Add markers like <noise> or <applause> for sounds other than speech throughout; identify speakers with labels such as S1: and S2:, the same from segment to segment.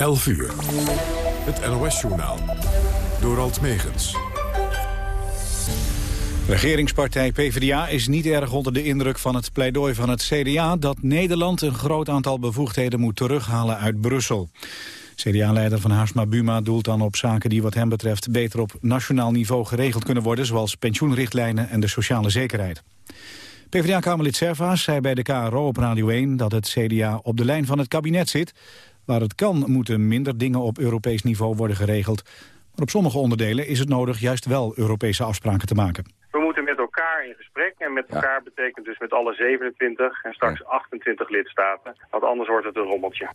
S1: 11 uur. Het NOS-journaal. Door Alt Megens.
S2: Regeringspartij PvdA is niet erg onder de indruk van het pleidooi van het CDA... dat Nederland een groot aantal bevoegdheden moet terughalen uit Brussel. CDA-leider Van Haarsma Buma doelt dan op zaken die wat hem betreft... beter op nationaal niveau geregeld kunnen worden... zoals pensioenrichtlijnen en de sociale zekerheid. PvdA-kamerlid Servaas zei bij de KRO op Radio 1 dat het CDA op de lijn van het kabinet zit. Waar het kan moeten minder dingen op Europees niveau worden geregeld. Maar op sommige onderdelen is het nodig juist wel Europese afspraken te maken
S3: in gesprek. En met elkaar betekent dus met alle 27 en straks 28 lidstaten. Want anders wordt het een rommeltje.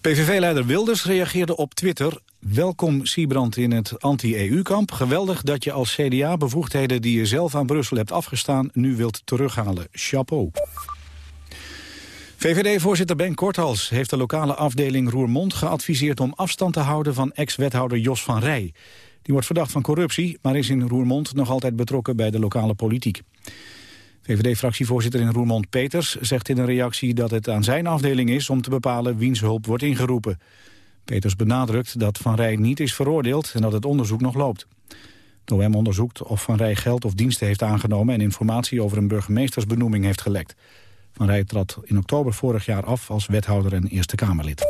S2: PVV-leider Wilders reageerde op Twitter. Welkom Siebrand in het anti-EU-kamp. Geweldig dat je als CDA bevoegdheden die je zelf aan Brussel hebt afgestaan... nu wilt terughalen. Chapeau. VVD-voorzitter Ben Korthals heeft de lokale afdeling Roermond geadviseerd om afstand te houden van ex-wethouder Jos van Rij. Die wordt verdacht van corruptie, maar is in Roermond nog altijd betrokken bij de lokale politiek. VVD-fractievoorzitter in Roermond Peters zegt in een reactie dat het aan zijn afdeling is om te bepalen wiens hulp wordt ingeroepen. Peters benadrukt dat Van Rij niet is veroordeeld en dat het onderzoek nog loopt. De OM onderzoekt of Van Rij geld of diensten heeft aangenomen en informatie over een burgemeestersbenoeming heeft gelekt. Van Rij trad in oktober vorig jaar af als wethouder en Eerste Kamerlid.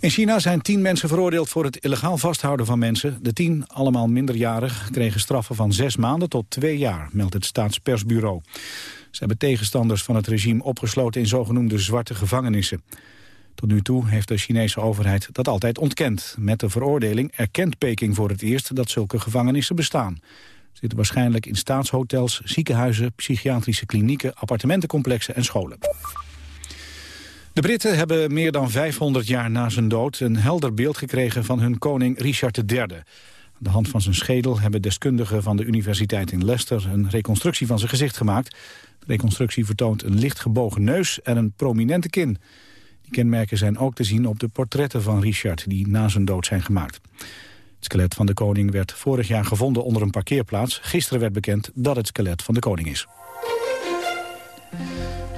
S2: In China zijn tien mensen veroordeeld voor het illegaal vasthouden van mensen. De tien, allemaal minderjarig, kregen straffen van zes maanden tot twee jaar, meldt het staatspersbureau. Ze hebben tegenstanders van het regime opgesloten in zogenoemde zwarte gevangenissen. Tot nu toe heeft de Chinese overheid dat altijd ontkend. Met de veroordeling erkent Peking voor het eerst dat zulke gevangenissen bestaan. Zitten waarschijnlijk in staatshotels, ziekenhuizen, psychiatrische klinieken, appartementencomplexen en scholen. De Britten hebben meer dan 500 jaar na zijn dood een helder beeld gekregen van hun koning Richard III. Aan de hand van zijn schedel hebben deskundigen van de universiteit in Leicester een reconstructie van zijn gezicht gemaakt. De reconstructie vertoont een licht gebogen neus en een prominente kin. Die kenmerken zijn ook te zien op de portretten van Richard die na zijn dood zijn gemaakt. Het skelet van de koning werd vorig jaar gevonden onder een parkeerplaats. Gisteren werd bekend dat het skelet van de koning is.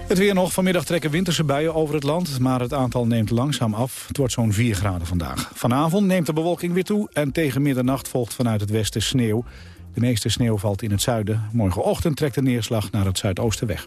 S2: Het weer nog. Vanmiddag trekken winterse buien over het land, maar het aantal neemt langzaam af. Het wordt zo'n 4 graden vandaag. Vanavond neemt de bewolking weer toe en tegen middernacht volgt vanuit het westen sneeuw. De meeste sneeuw valt in het zuiden. Morgenochtend trekt de neerslag naar het zuidoosten weg.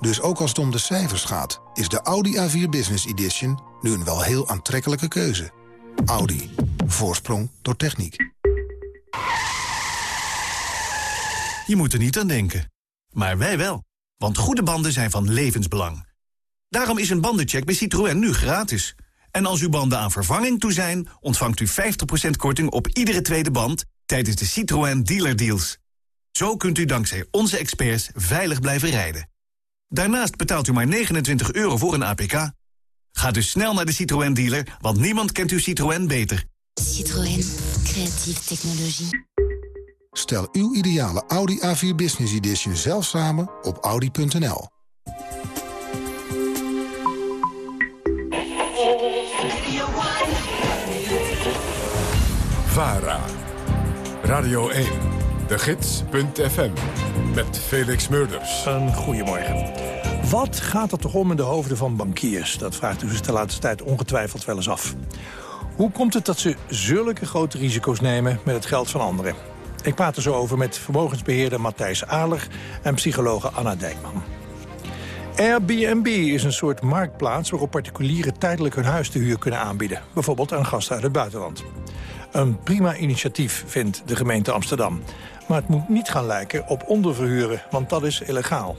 S4: Dus ook als het om de cijfers gaat, is de Audi A4 Business Edition nu een wel heel aantrekkelijke keuze. Audi. Voorsprong door techniek.
S5: Je moet er niet aan denken. Maar wij wel. Want goede banden zijn van levensbelang. Daarom is een bandencheck bij Citroën nu gratis. En als uw banden aan vervanging toe zijn... ontvangt u 50% korting op iedere tweede band... tijdens de Citroën Dealer Deals. Zo kunt u dankzij onze experts veilig blijven rijden. Daarnaast betaalt u maar 29 euro voor een APK. Ga dus snel naar de Citroën dealer, want niemand kent uw Citroën beter.
S6: Citroën, creatieve technologie.
S4: Stel uw ideale Audi A4 Business Edition zelf samen op audi.nl.
S1: VARA. Radio 1. De Gids.fm. Met Felix Murders.
S7: Een goedemorgen. Wat gaat er toch om in de hoofden van bankiers? Dat vraagt u zich de laatste tijd ongetwijfeld wel eens af. Hoe komt het dat ze zulke grote risico's nemen met het geld van anderen? Ik praat er zo over met vermogensbeheerder Matthijs Aarler en psychologe Anna Dijkman. Airbnb is een soort marktplaats waarop particulieren tijdelijk hun huis te huur kunnen aanbieden. Bijvoorbeeld aan gasten uit het buitenland. Een prima initiatief, vindt de gemeente Amsterdam. Maar het moet niet gaan lijken op onderverhuren, want dat is illegaal.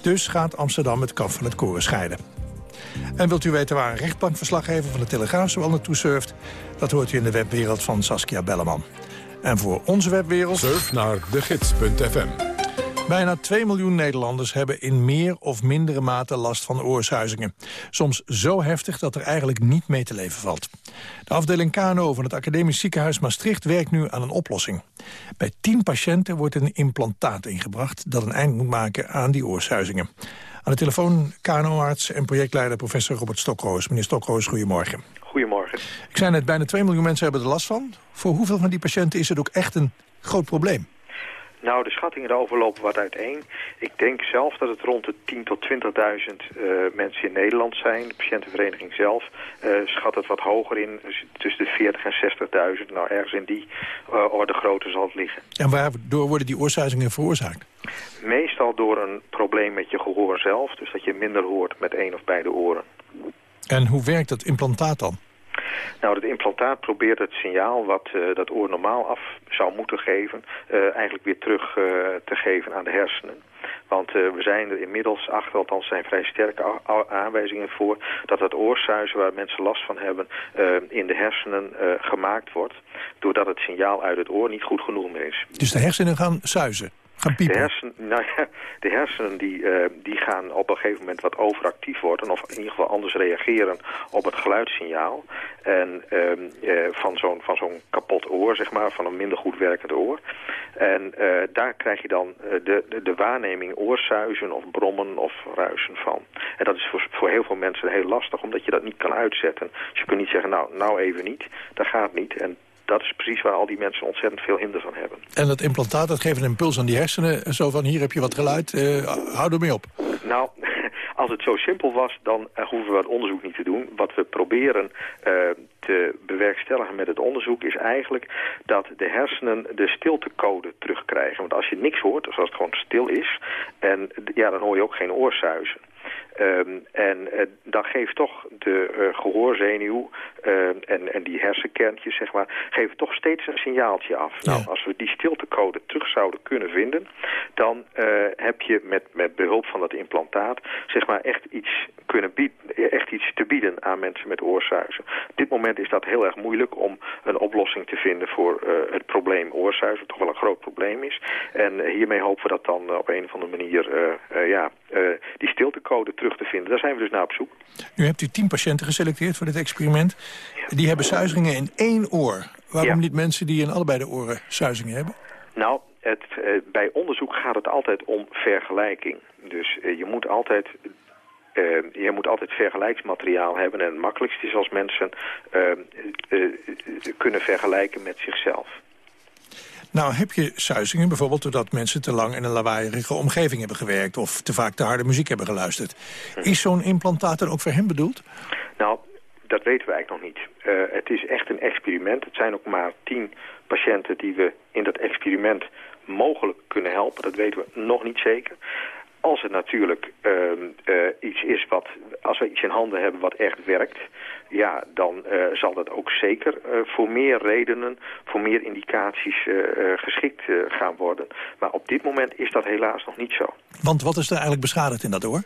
S7: Dus gaat Amsterdam het kaf van het koren scheiden. En wilt u weten waar een rechtbankverslaggever van de Telegraaf zo al naartoe surft? Dat hoort u in de webwereld van Saskia Belleman. En voor onze webwereld...
S1: Surf naar degids.fm.
S7: Bijna 2 miljoen Nederlanders hebben in meer of mindere mate last van oorsuizingen. Soms zo heftig dat er eigenlijk niet mee te leven valt. De afdeling KNO van het Academisch Ziekenhuis Maastricht werkt nu aan een oplossing. Bij 10 patiënten wordt een implantaat ingebracht dat een eind moet maken aan die oorsuizingen. Aan de telefoon KNO-arts en projectleider professor Robert Stokroos. Meneer Stokroos, goedemorgen.
S3: Goedemorgen.
S7: Ik zei net, bijna 2 miljoen mensen hebben er last van. Voor hoeveel van die patiënten is het ook echt een groot probleem?
S8: Nou, de schattingen daarover lopen wat uiteen. Ik denk zelf dat het rond de 10.000 tot 20.000 uh, mensen in Nederland zijn. De patiëntenvereniging zelf uh, schat het wat hoger in, dus tussen de 40 en 60.000. Nou, ergens in die uh, orde grootte zal het liggen.
S7: En waardoor worden die oorsuizingen veroorzaakt?
S8: Meestal door een probleem met je gehoor zelf. Dus dat je minder hoort met één of beide oren.
S7: En hoe werkt dat implantaat dan?
S8: Nou, het implantaat probeert het signaal wat uh, dat oor normaal af zou moeten geven... Uh, eigenlijk weer terug uh, te geven aan de hersenen. Want we zijn er inmiddels achter, althans zijn vrij sterke aanwijzingen voor... dat het oorsuizen waar mensen last van hebben in de hersenen gemaakt wordt... doordat het signaal uit het oor niet goed genoeg meer is.
S7: Dus de hersenen gaan suizen?
S8: De, hersen, <laughs> nou ja, de hersenen die, uh, die gaan op een gegeven moment wat overactief worden... of in ieder geval anders reageren op het geluidssignaal. En uh, van zo'n kapot oor, zeg maar, van een minder goed werkend oor. En daar krijg je dan de, de, de, waarneming oorsuizen of brommen of ruisen van. En dat is voor, voor heel veel mensen heel lastig, omdat je dat niet kan uitzetten. Dus je kunt niet zeggen, nou, nou even niet. Dat gaat niet. En dat is precies waar al die mensen ontzettend veel hinder van hebben.
S7: En dat implantaat, dat geeft een impuls aan die hersenen. Zo van, hier heb je wat geluid, uh, hou ermee op.
S8: Nou, <laughs> als het zo simpel was, dan uh, hoeven we het onderzoek niet te doen. Wat we proberen uh, te bewerkstelligen met het onderzoek is eigenlijk dat de hersenen de stiltecode terugkrijgen. Want als je niks hoort, dus als het gewoon stil is, en, ja, dan hoor je ook geen oorsuizen. Um, en uh, dan geeft toch de uh, gehoorzenuw uh, en, en die hersenkerntjes, zeg maar, geven toch steeds een signaaltje af. Ja. Nou, als we die stiltecode terug zouden kunnen vinden, dan heb je met, met behulp van dat implantaat, zeg maar, echt iets kunnen bieden, echt iets te bieden aan mensen met oorsuizen. Op dit moment is dat heel erg moeilijk om een oplossing te vinden voor het probleem oorsuizen, toch wel een groot probleem is. En hiermee hopen we dat dan op een of andere manier, ja, die stiltecode terug te vinden. Daar zijn we dus naar op zoek.
S7: Nu hebt u tien patiënten geselecteerd voor dit experiment. Ja. Die hebben suizingen in één oor. Waarom ja. niet mensen die in allebei de oren suizingen hebben?
S8: Nou, het, uh, bij onderzoek gaat het altijd om vergelijking. Dus uh, je moet altijd... Uh, je moet altijd vergelijksmateriaal hebben. En het makkelijkste is als mensen kunnen vergelijken met zichzelf.
S7: Nou heb je suizingen bijvoorbeeld doordat mensen te lang in een lawaaierige omgeving hebben gewerkt... of te vaak te harde muziek hebben geluisterd. Is zo'n implantaat dan ook voor hen bedoeld?
S8: Nou, dat weten we eigenlijk nog niet. Uh, het is echt een experiment. Het zijn ook maar tien patiënten die we in dat experiment mogelijk kunnen helpen. Dat weten we nog niet zeker. Als het natuurlijk uh, uh, iets is wat, als we iets in handen hebben wat echt werkt, ja, dan uh, zal dat ook zeker voor meer redenen, voor meer indicaties geschikt gaan worden. Maar op dit moment is dat helaas nog niet zo.
S7: Want wat is er eigenlijk beschadigd in dat oor?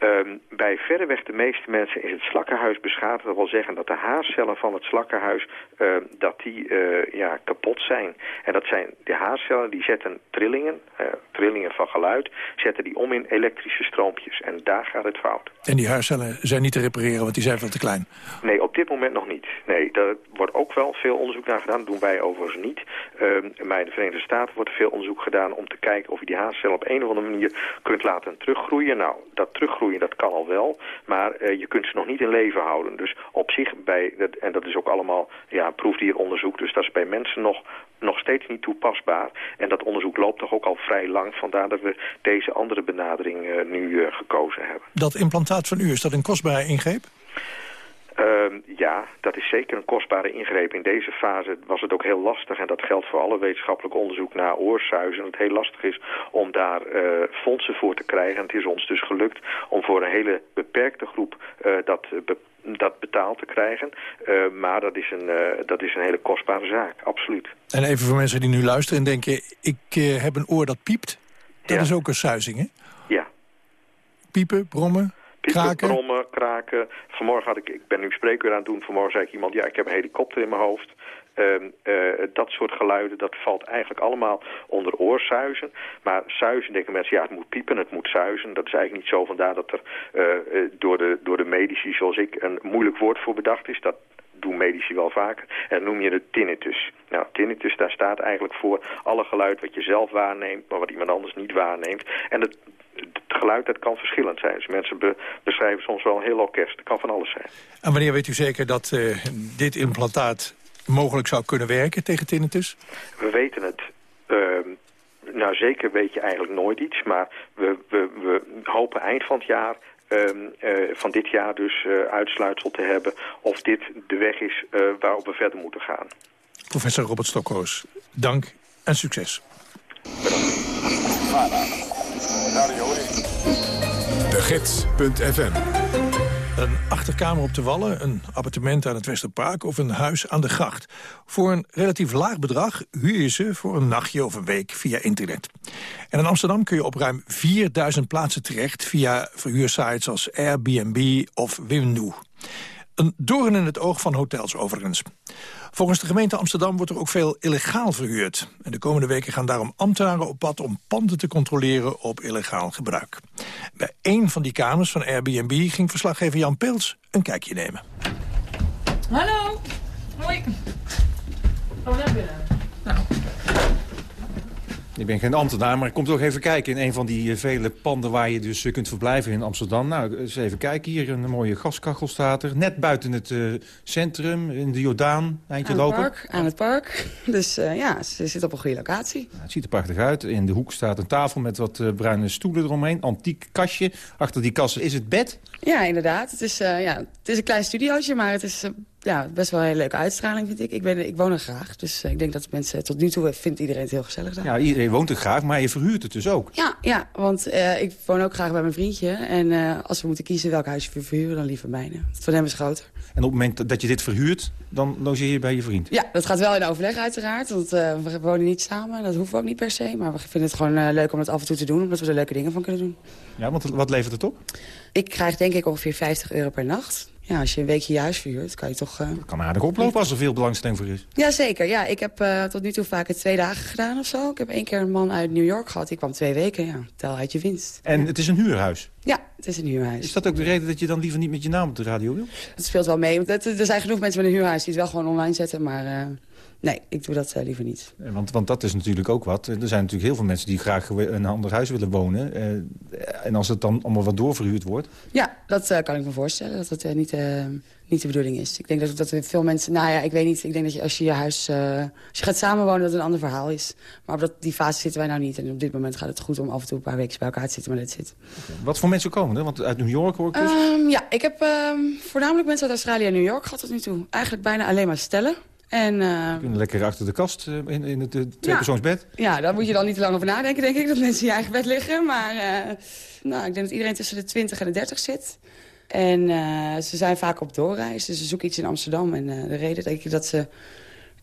S8: Um, bij verreweg de meeste mensen is het slakkenhuis beschadigd. Dat wil zeggen dat de haarcellen van het slakkenhuis uh, dat die, uh, ja, kapot zijn. En dat zijn de haarcellen die zetten trillingen, uh, trillingen van geluid, zetten die om in elektrische stroompjes. En daar gaat het fout.
S7: En die haarcellen zijn niet te repareren, want die zijn veel te klein?
S8: Nee, op dit moment nog niet. Nee, daar wordt ook wel veel onderzoek naar gedaan. Dat doen wij overigens niet. Uh, maar in de Verenigde Staten wordt veel onderzoek gedaan om te kijken of je die haarcellen op een of andere manier kunt laten teruggroeien. Nou, dat teruggroeien, dat kan al wel. Maar uh, je kunt ze nog niet in leven houden. Dus op zich, bij, en dat is ook allemaal ja, proefdieronderzoek, dus dat is bij mensen nog, nog steeds niet toepasbaar. En dat onderzoek loopt toch ook al vrij lang. Vandaar dat we deze andere benadering uh, nu uh, gekozen hebben.
S7: Dat implantaat van u, is dat een kostbare ingreep?
S8: Uh, ja, dat is zeker een kostbare ingreep. In deze fase was het ook heel lastig, en dat geldt voor alle wetenschappelijk onderzoek naar oorsuizen, dat het heel lastig is om daar uh, fondsen voor te krijgen. En het is ons dus gelukt om voor een hele beperkte groep uh, dat, be dat betaald te krijgen. Uh, maar dat is, een, dat is een hele kostbare zaak, absoluut.
S7: En even voor mensen die nu luisteren en denken, ik heb een oor dat piept. Dat ja. is ook een suizing, hè?
S8: Ja.
S7: Piepen, brommen? Kraken.
S8: brommen, kraken. Vanmorgen had ik, ik ben nu spreekuur aan het doen. Vanmorgen zei ik iemand, ja, ik heb een helikopter in mijn hoofd. Ehm, eh, dat soort geluiden, dat valt eigenlijk allemaal onder oorsuizen. Maar suizen denken mensen, ja, het moet piepen, het moet suizen. Dat is eigenlijk niet zo, vandaar dat er eh, eh, door, de, door de medici zoals ik een moeilijk woord voor bedacht is. Dat doen medici wel vaker. En dan noem je het tinnitus. Nou, tinnitus, daar staat eigenlijk voor alle geluid wat je zelf waarneemt, maar wat iemand anders niet waarneemt. En het, het geluid dat kan verschillend zijn. Dus mensen be- beschrijven soms wel een heel orkest. Het kan van alles zijn.
S7: En wanneer weet u zeker dat eh, dit implantaat mogelijk zou kunnen werken tegen tinnitus?
S8: We weten het. ehm, nou, zeker weet je eigenlijk nooit iets. Maar we, we, we hopen eind van het jaar... ehm, eh, van dit jaar dus eh, uitsluitsel te hebben of dit de weg is waarop we verder moeten gaan.
S7: Professor Robert Stokroos, dank en succes.
S1: De Gids.fm
S7: Een achterkamer op de Wallen, een appartement aan het Westerpark... of een huis aan de gracht. Voor een relatief laag bedrag huur je ze voor een nachtje of een week via internet. En in Amsterdam kun je op ruim 4000 plaatsen terecht... via verhuursites als Airbnb of Window. Een doorn in het oog van hotels overigens. Volgens de gemeente Amsterdam wordt er ook veel illegaal verhuurd. En de komende weken gaan daarom ambtenaren op pad om panden te controleren op illegaal gebruik. Bij één van die kamers van Airbnb ging verslaggever Jan Pils een kijkje nemen.
S9: Hallo. Hoi. Kom naar binnen.
S10: Ik ben geen ambtenaar, maar ik kom toch even kijken in een van die eh, vele panden waar je dus eh, kunt verblijven in Amsterdam. Nou, eens even kijken. Hier een mooie gaskachel staat er. Net buiten het eh, centrum, in de Jordaan, eindje
S11: aan
S10: lopen.
S11: Park, aan het park. <laughs> Dus eh, ja, ze zit op een goede locatie.
S10: Nou, het ziet er prachtig uit. In de hoek staat een tafel met wat eh, bruine stoelen eromheen. Antiek kastje. Achter die kassen is het bed.
S11: Ja, inderdaad. Het is, eh, ja, het is een klein studiootje, maar het is eh, ja, best wel een hele leuke uitstraling, vind ik. Ik, ben, ik woon er graag, dus eh, ik denk dat mensen tot nu toe vindt iedereen het heel gezellig daar.
S10: Ja, iedereen woont er graag, maar je verhuurt het dus ook.
S11: Ja, ja want ik woon ook graag bij mijn vriendje. En als we moeten kiezen welk huisje we verhuren, dan liever mijne. Het van hem is groter.
S10: En op het moment dat je dit verhuurt, dan logeer je bij je vriend.
S11: Ja, dat gaat wel in overleg uiteraard. Want we wonen niet samen. Dat hoeven we ook niet per se. Maar we vinden het gewoon leuk om het af en toe te doen. Omdat we er leuke dingen van kunnen doen.
S10: Ja, want wat levert het op?
S11: Ik krijg denk ik ongeveer 50 euro per nacht. Ja, als je een weekje je huis verhuurt, kan je toch... eh,
S10: Kan aardig oplopen als er veel belangstelling voor is.
S11: Jazeker, ja. Ik heb eh, tot nu toe vaak het twee dagen gedaan of zo. Ik heb één keer een man uit New York gehad. Die kwam twee weken, ja. Tel uit je winst.
S10: En het is een huurhuis.
S11: Ja, het is een huurhuis.
S10: Is dat ook de reden dat je dan liever niet met je naam op de radio wil?
S11: Het speelt wel mee. Want er zijn genoeg mensen met een huurhuis die het wel gewoon online zetten. Maar eh, nee, ik doe dat eh, liever niet.
S10: Want, want dat is natuurlijk ook wat. Er zijn natuurlijk heel veel mensen die graag een ander huis willen wonen. Eh, en als het dan allemaal wat doorverhuurd wordt...
S11: Ja, dat eh, kan ik me voorstellen. Dat het eh, niet, niet de bedoeling is. Ik denk dat, dat veel mensen... Nou ja, ik weet niet. Ik denk dat je als je je huis... als je gaat samenwonen, dat het een ander verhaal is. Maar op dat, die fase zitten wij nou niet. En op dit moment gaat het goed om af en toe een paar weken bij elkaar te zitten. Maar dat zit.
S10: Wat voor mensen komen er? Want uit New York hoor ik dus.
S11: Ehm, ja, ik heb ehm, voornamelijk mensen uit Australië en New York gehad tot nu toe. Eigenlijk bijna alleen maar stellen. En eh,
S10: kunnen lekker achter de kast eh, in, in het uh, tweepersoonsbed.
S11: ja, daar moet je dan niet te lang over nadenken, denk ik. Dat mensen in je eigen bed liggen. Maar eh, nou, ik denk dat iedereen tussen de 20 en de 30 zit. En eh, ze zijn vaak op doorreis. Dus ze zoeken iets in Amsterdam. En eh, de reden denk ik dat ze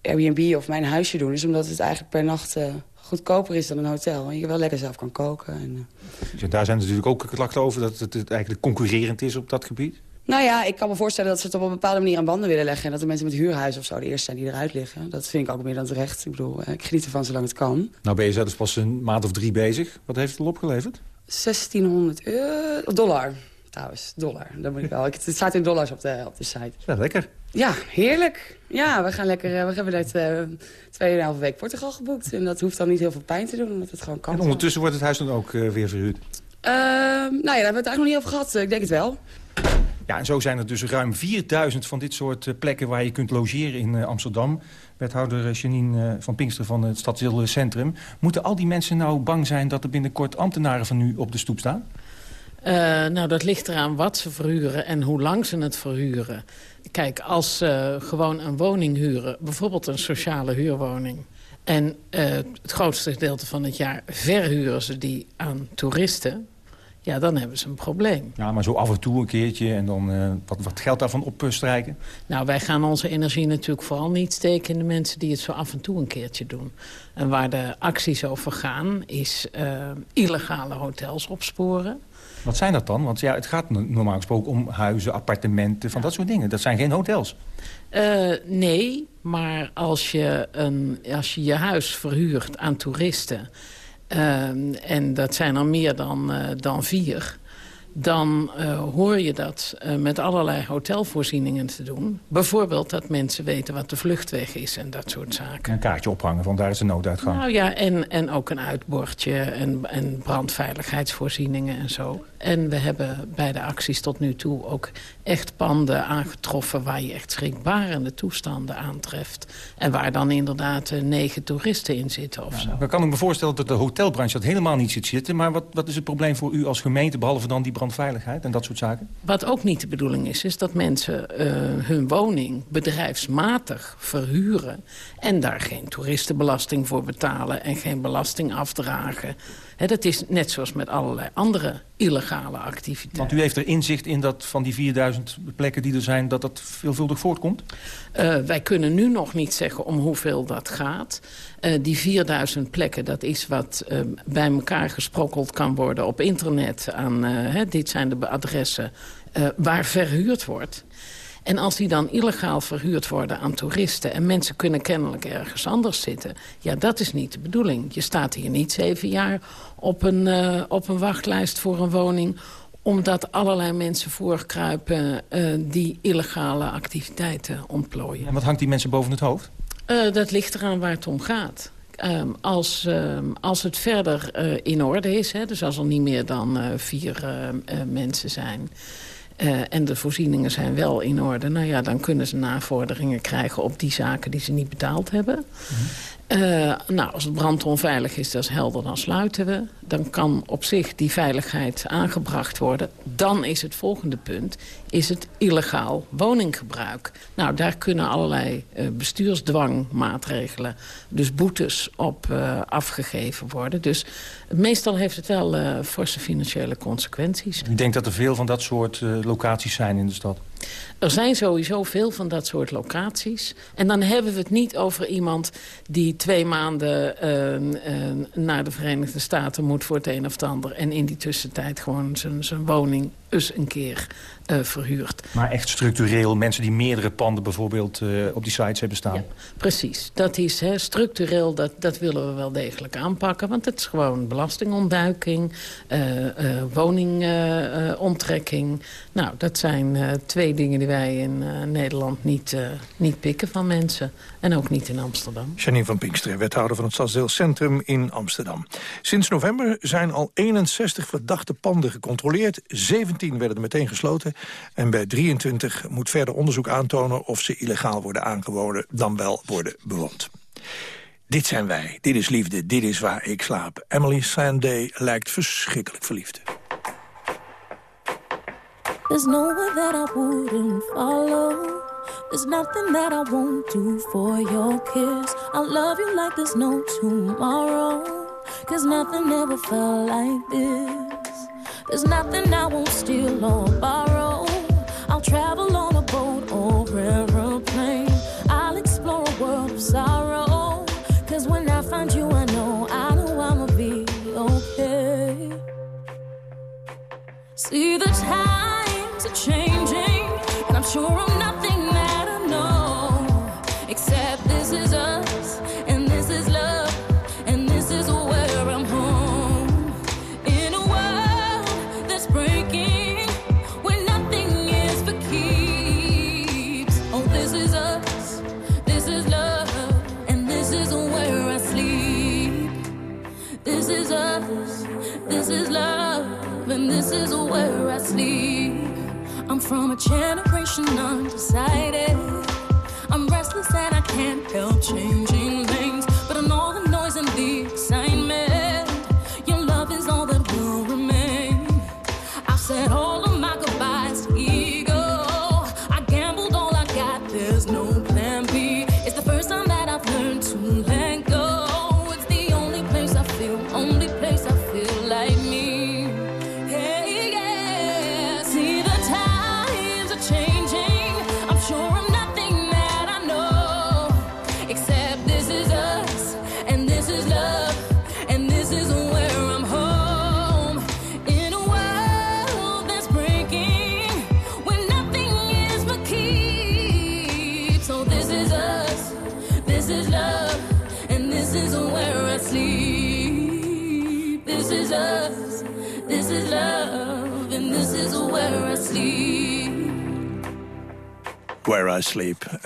S11: Airbnb of mijn huisje doen... is omdat het eigenlijk per nacht eh, goedkoper is dan een hotel. En je wel lekker zelf kan koken. En, eh,
S10: Ja, daar zijn natuurlijk ook klachten over dat het, het eigenlijk concurrerend is op dat gebied.
S11: Nou ja, ik kan me voorstellen dat ze het op een bepaalde manier aan banden willen leggen. En dat de mensen met huurhuis of zo de eerste zijn die eruit liggen. Dat vind ik ook meer dan terecht. Ik bedoel, eh, ik geniet ervan zolang het kan.
S10: Nou ben je zelfs pas een maand of drie bezig. Wat heeft het al opgeleverd?
S11: 1600 euro, dollar. Trouwens, dollar. Dat moet ik wel. Het staat in dollars op de, op de site.
S10: Ja, lekker.
S11: Ja, heerlijk. Ja, we gaan lekker. eh, We hebben net uh, tweeënhalve week Portugal geboekt. En dat hoeft dan niet heel veel pijn te doen, omdat het gewoon kan.
S10: En ondertussen wordt het huis dan ook uh, weer verhuurd?
S11: Uh, nou ja, daar hebben we het eigenlijk nog niet over gehad. Ik denk het wel.
S10: Ja, en zo zijn er dus ruim 4000 van dit soort uh, plekken waar je kunt logeren in uh, Amsterdam. Wethouder Janine van Pinkster van het Stadsdeel Centrum. Moeten al die mensen nou bang zijn dat er binnenkort ambtenaren van nu op de stoep staan?
S9: Nou, dat ligt eraan wat ze verhuren en hoe lang ze het verhuren. Kijk, als ze gewoon een woning huren, bijvoorbeeld een sociale huurwoning... en het grootste gedeelte van het jaar verhuren ze die aan toeristen... ja, dan hebben ze een probleem.
S10: Ja, maar zo af en toe een keertje en dan uh, wat, wat geld daarvan opstrijken?
S9: Nou, wij gaan onze energie natuurlijk vooral niet steken in de mensen... die het zo af en toe een keertje doen. En waar de acties over gaan, is uh, illegale hotels opsporen...
S10: Wat zijn dat dan? Want ja, het gaat normaal gesproken om huizen, appartementen, van dat soort dingen. Dat zijn geen hotels.
S9: Uh, nee, maar als je, een, als je je huis verhuurt aan toeristen... Uh, en dat zijn er meer dan, uh, dan vier dan uh, hoor je dat uh, met allerlei hotelvoorzieningen te doen. Bijvoorbeeld dat mensen weten wat de vluchtweg is en dat soort zaken.
S10: Een kaartje ophangen, want daar is een nooduitgang.
S9: Nou ja, en, en ook een uitbordje en, en brandveiligheidsvoorzieningen en zo. En we hebben bij de acties tot nu toe ook echt panden aangetroffen... waar je echt schrikbarende toestanden aantreft. En waar dan inderdaad uh, negen toeristen in zitten of ja, zo.
S10: Dan kan ik me voorstellen dat de hotelbranche dat helemaal niet ziet zitten. Maar wat, wat is het probleem voor u als gemeente, behalve dan die brandveiligheid en dat soort zaken?
S9: Wat ook niet de bedoeling is, is dat mensen uh, hun woning bedrijfsmatig verhuren... en daar geen toeristenbelasting voor betalen en geen belasting afdragen... He, dat is net zoals met allerlei andere illegale activiteiten.
S10: Want u heeft er inzicht in dat van die 4000 plekken die er zijn... dat dat veelvuldig voortkomt?
S9: Uh, wij kunnen nu nog niet zeggen om hoeveel dat gaat. Uh, die 4000 plekken, dat is wat uh, bij elkaar gesprokkeld kan worden op internet. Aan, he, dit zijn de adressen waar verhuurd wordt. En als die dan illegaal verhuurd worden aan toeristen... en mensen kunnen kennelijk ergens anders zitten... ja, dat is niet de bedoeling. Je staat hier niet zeven jaar op een, uh, op een wachtlijst voor een woning omdat allerlei mensen voorkruipen uh, die illegale activiteiten ontplooien.
S10: En wat hangt die mensen boven het hoofd?
S9: Uh, dat ligt eraan waar het om gaat. Um, als, um, als het verder uh, in orde is, hè, dus als er niet meer dan vier mensen zijn... Uh, en de voorzieningen zijn wel in orde. Nou ja, dan kunnen ze navorderingen krijgen op die zaken die ze niet betaald hebben. -hmm. Uh, nou, als het brandonveilig is, dat is helder, dan sluiten we. Dan kan op zich die veiligheid aangebracht worden. Dan is het volgende punt, is het illegaal woninggebruik. Nou, daar kunnen allerlei uh, bestuursdwangmaatregelen, dus boetes op uh, afgegeven worden. Dus meestal heeft het wel forse financiële consequenties.
S10: Ik denk dat er veel van dat soort locaties zijn in de stad.
S9: Er zijn sowieso veel van dat soort locaties. En dan hebben we het niet over iemand die twee maanden uh, uh, naar de Verenigde Staten moet voor het een of het ander. En in die tussentijd gewoon zijn woning eens een keer uh, verhuurd.
S10: Maar echt structureel, mensen die meerdere panden bijvoorbeeld uh, op die sites hebben staan? Ja,
S9: precies. Dat is hè, structureel, dat, dat willen we wel degelijk aanpakken. Want het is gewoon belastingontduiking, uh, woningonttrekking. nou, dat zijn twee dingen die wij in Nederland niet, niet pikken van mensen. En ook niet in Amsterdam.
S12: Janine van Pinkster, wethouder van het Stadsdeel Centrum in Amsterdam. Sinds november zijn al 61 verdachte panden gecontroleerd. 17 werden er meteen gesloten. En bij 23 moet verder onderzoek aantonen of ze illegaal worden aangeboden... dan wel worden bewoond. Dit zijn wij, dit is liefde, dit is waar ik slaap. Emily Sandé lijkt verschrikkelijk verliefd. There's nowhere that I wouldn't follow There's nothing that I won't do for your kiss I love you like there's no tomorrow Cause nothing ever felt like this There's nothing I won't steal or borrow. I'll travel on a boat or aeroplane. I'll explore a world of sorrow. Cause when I find you I know, I know I'ma be okay. See the times are changing And I'm sure I'm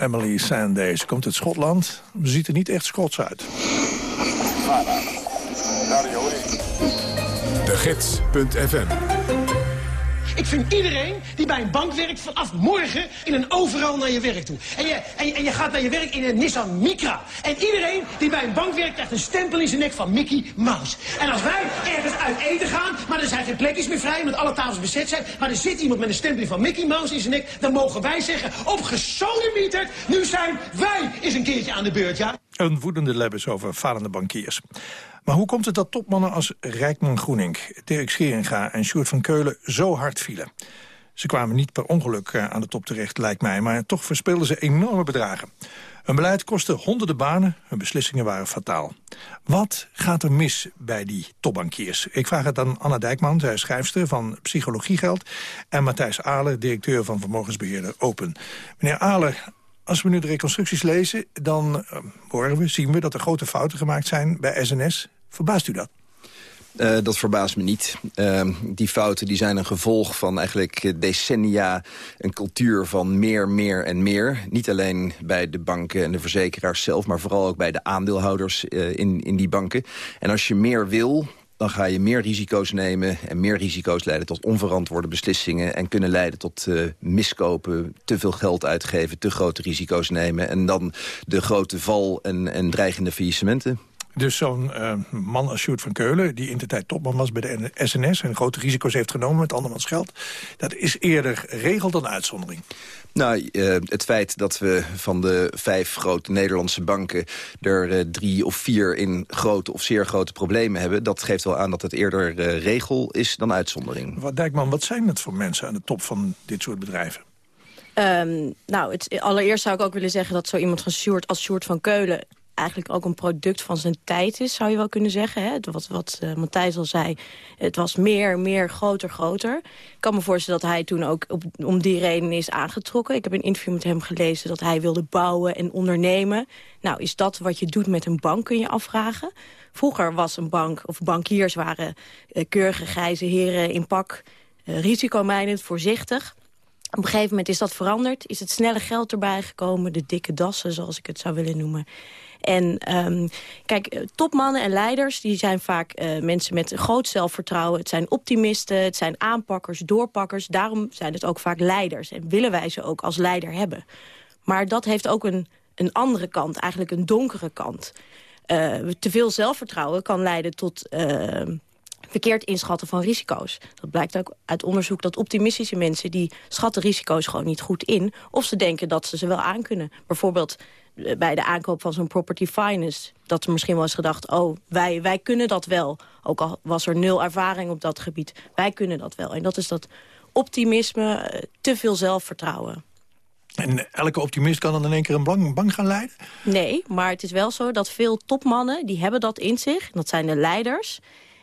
S7: Emily Sandé. Ze komt uit Schotland. Ze ziet er niet echt Schots uit.
S1: De Gids.fm
S13: vind iedereen die bij een bank werkt vanaf morgen in een overal naar je werk toe. En je, en, en je gaat naar je werk in een Nissan Micra. En iedereen die bij een bank werkt krijgt een stempel in zijn nek van Mickey Mouse. En als wij ergens uit eten gaan, maar er zijn geen plekjes meer vrij omdat alle tafels bezet zijn. Maar er zit iemand met een stempel van Mickey Mouse in zijn nek. Dan mogen wij zeggen, op gesodemieter, nu zijn wij eens een keertje aan de beurt, ja?
S7: Een woedende lebbes over falende bankiers. Maar hoe komt het dat topmannen als Rijkman Groening, Dirk Scheringa en Sjoerd van Keulen zo hard vielen? Ze kwamen niet per ongeluk eh, aan de top terecht, lijkt mij, maar toch verspeelden ze enorme bedragen. Hun beleid kostte honderden banen, hun beslissingen waren fataal. Wat gaat er mis bij die topbankiers? Ik vraag het aan Anna Dijkman, zij is schrijfster van Psychologiegeld... en Matthijs Aler, directeur van vermogensbeheerder Open. Meneer Aler, als we nu de reconstructies lezen, dan uh, horen we, zien we dat er grote fouten gemaakt zijn bij SNS. Verbaast u dat?
S14: Uh, dat verbaast me niet. Uh, die fouten die zijn een gevolg van eigenlijk decennia... een cultuur van meer, meer en meer. Niet alleen bij de banken en de verzekeraars zelf... maar vooral ook bij de aandeelhouders in, in die banken. En als je meer wil, dan ga je meer risico's nemen. En meer risico's leiden tot onverantwoorde beslissingen... en kunnen leiden tot uh, miskopen, te veel geld uitgeven... te grote risico's nemen. En dan de grote val en, en dreigende faillissementen.
S7: Dus zo'n uh, man als Sjoerd van Keulen, die in de tijd topman was bij de SNS... en grote risico's heeft genomen met andermans geld... dat is eerder regel dan uitzondering.
S14: Nou, uh, het feit dat we van de vijf grote Nederlandse banken... er uh, drie of vier in grote of zeer grote problemen hebben... dat geeft wel aan dat het eerder regel is dan uitzondering.
S7: Wat, Dijkman, wat zijn het voor mensen aan de top van dit soort bedrijven?
S15: Um, nou, het, allereerst zou ik ook willen zeggen dat zo iemand van Sjoerd als Sjoerd van Keulen eigenlijk ook een product van zijn tijd is, zou je wel kunnen zeggen. Hè? Wat, wat uh, Matthijs al zei, het was meer, meer, groter, groter. Ik kan me voorstellen dat hij toen ook op, om die reden is aangetrokken. Ik heb een interview met hem gelezen dat hij wilde bouwen en ondernemen. Nou, is dat wat je doet met een bank, kun je afvragen. Vroeger was een bank, of bankiers waren uh, keurige grijze heren in pak... Uh, risicomijnend, voorzichtig... Op een gegeven moment is dat veranderd. Is het snelle geld erbij gekomen. De dikke dassen, zoals ik het zou willen noemen. En um, kijk, eh, topmannen en leiders die zijn vaak uh, mensen met groot zelfvertrouwen. Het zijn optimisten, het zijn aanpakkers, doorpakkers. Daarom zijn het ook vaak leiders. En willen wij ze ook als leider hebben. Maar dat heeft ook een, een andere kant, eigenlijk een donkere kant. Uh, te veel zelfvertrouwen kan leiden tot verkeerd inschatten van risico's. Dat blijkt ook uit onderzoek dat optimistische mensen... die schatten risico's gewoon niet goed in... of ze denken dat ze ze wel aankunnen. Bijvoorbeeld eh, bij de aankoop van zo'n property finance... dat er misschien wel eens gedacht, oh, wij, wij kunnen dat wel. Ook al was er nul ervaring op dat gebied. Wij kunnen dat wel. En dat is dat optimisme, eh, te veel zelfvertrouwen.
S7: En elke optimist kan dan in één keer een bank, bank gaan leiden?
S15: Nee, maar het is wel zo dat veel topmannen, die hebben dat in zich. Dat zijn de leiders.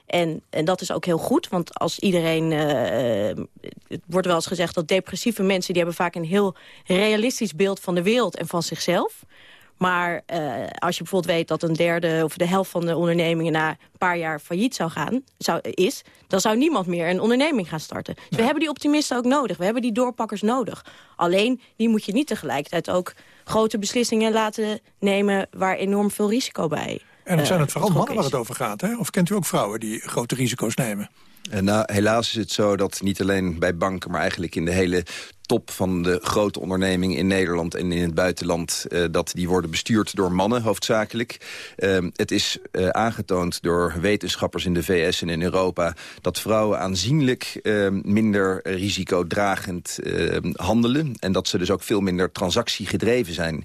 S15: En, en dat is ook heel goed, want als iedereen... Uh, het wordt wel eens gezegd dat depressieve mensen... die hebben vaak een heel realistisch beeld van de wereld en van zichzelf. Maar uh, als je bijvoorbeeld weet dat een derde of de helft van de ondernemingen... na een paar jaar failliet zou gaan, zou, is... dan zou niemand meer een onderneming gaan starten. Dus we hebben die optimisten ook nodig. We hebben die doorpakkers nodig. Alleen, die moet je niet tegelijkertijd ook grote beslissingen laten nemen... waar enorm veel risico bij
S7: en dan zijn het vooral mannen waar het over gaat, hè? Of kent u ook vrouwen die grote risico's nemen?
S14: En nou, helaas is het zo dat niet alleen bij banken... maar eigenlijk in de hele top van de grote ondernemingen in Nederland en in het buitenland... Uh, dat die worden bestuurd door mannen, hoofdzakelijk. Uh, het is uh, aangetoond door wetenschappers in de VS en in Europa... dat vrouwen aanzienlijk minder risicodragend handelen... en dat ze dus ook veel minder transactiegedreven zijn.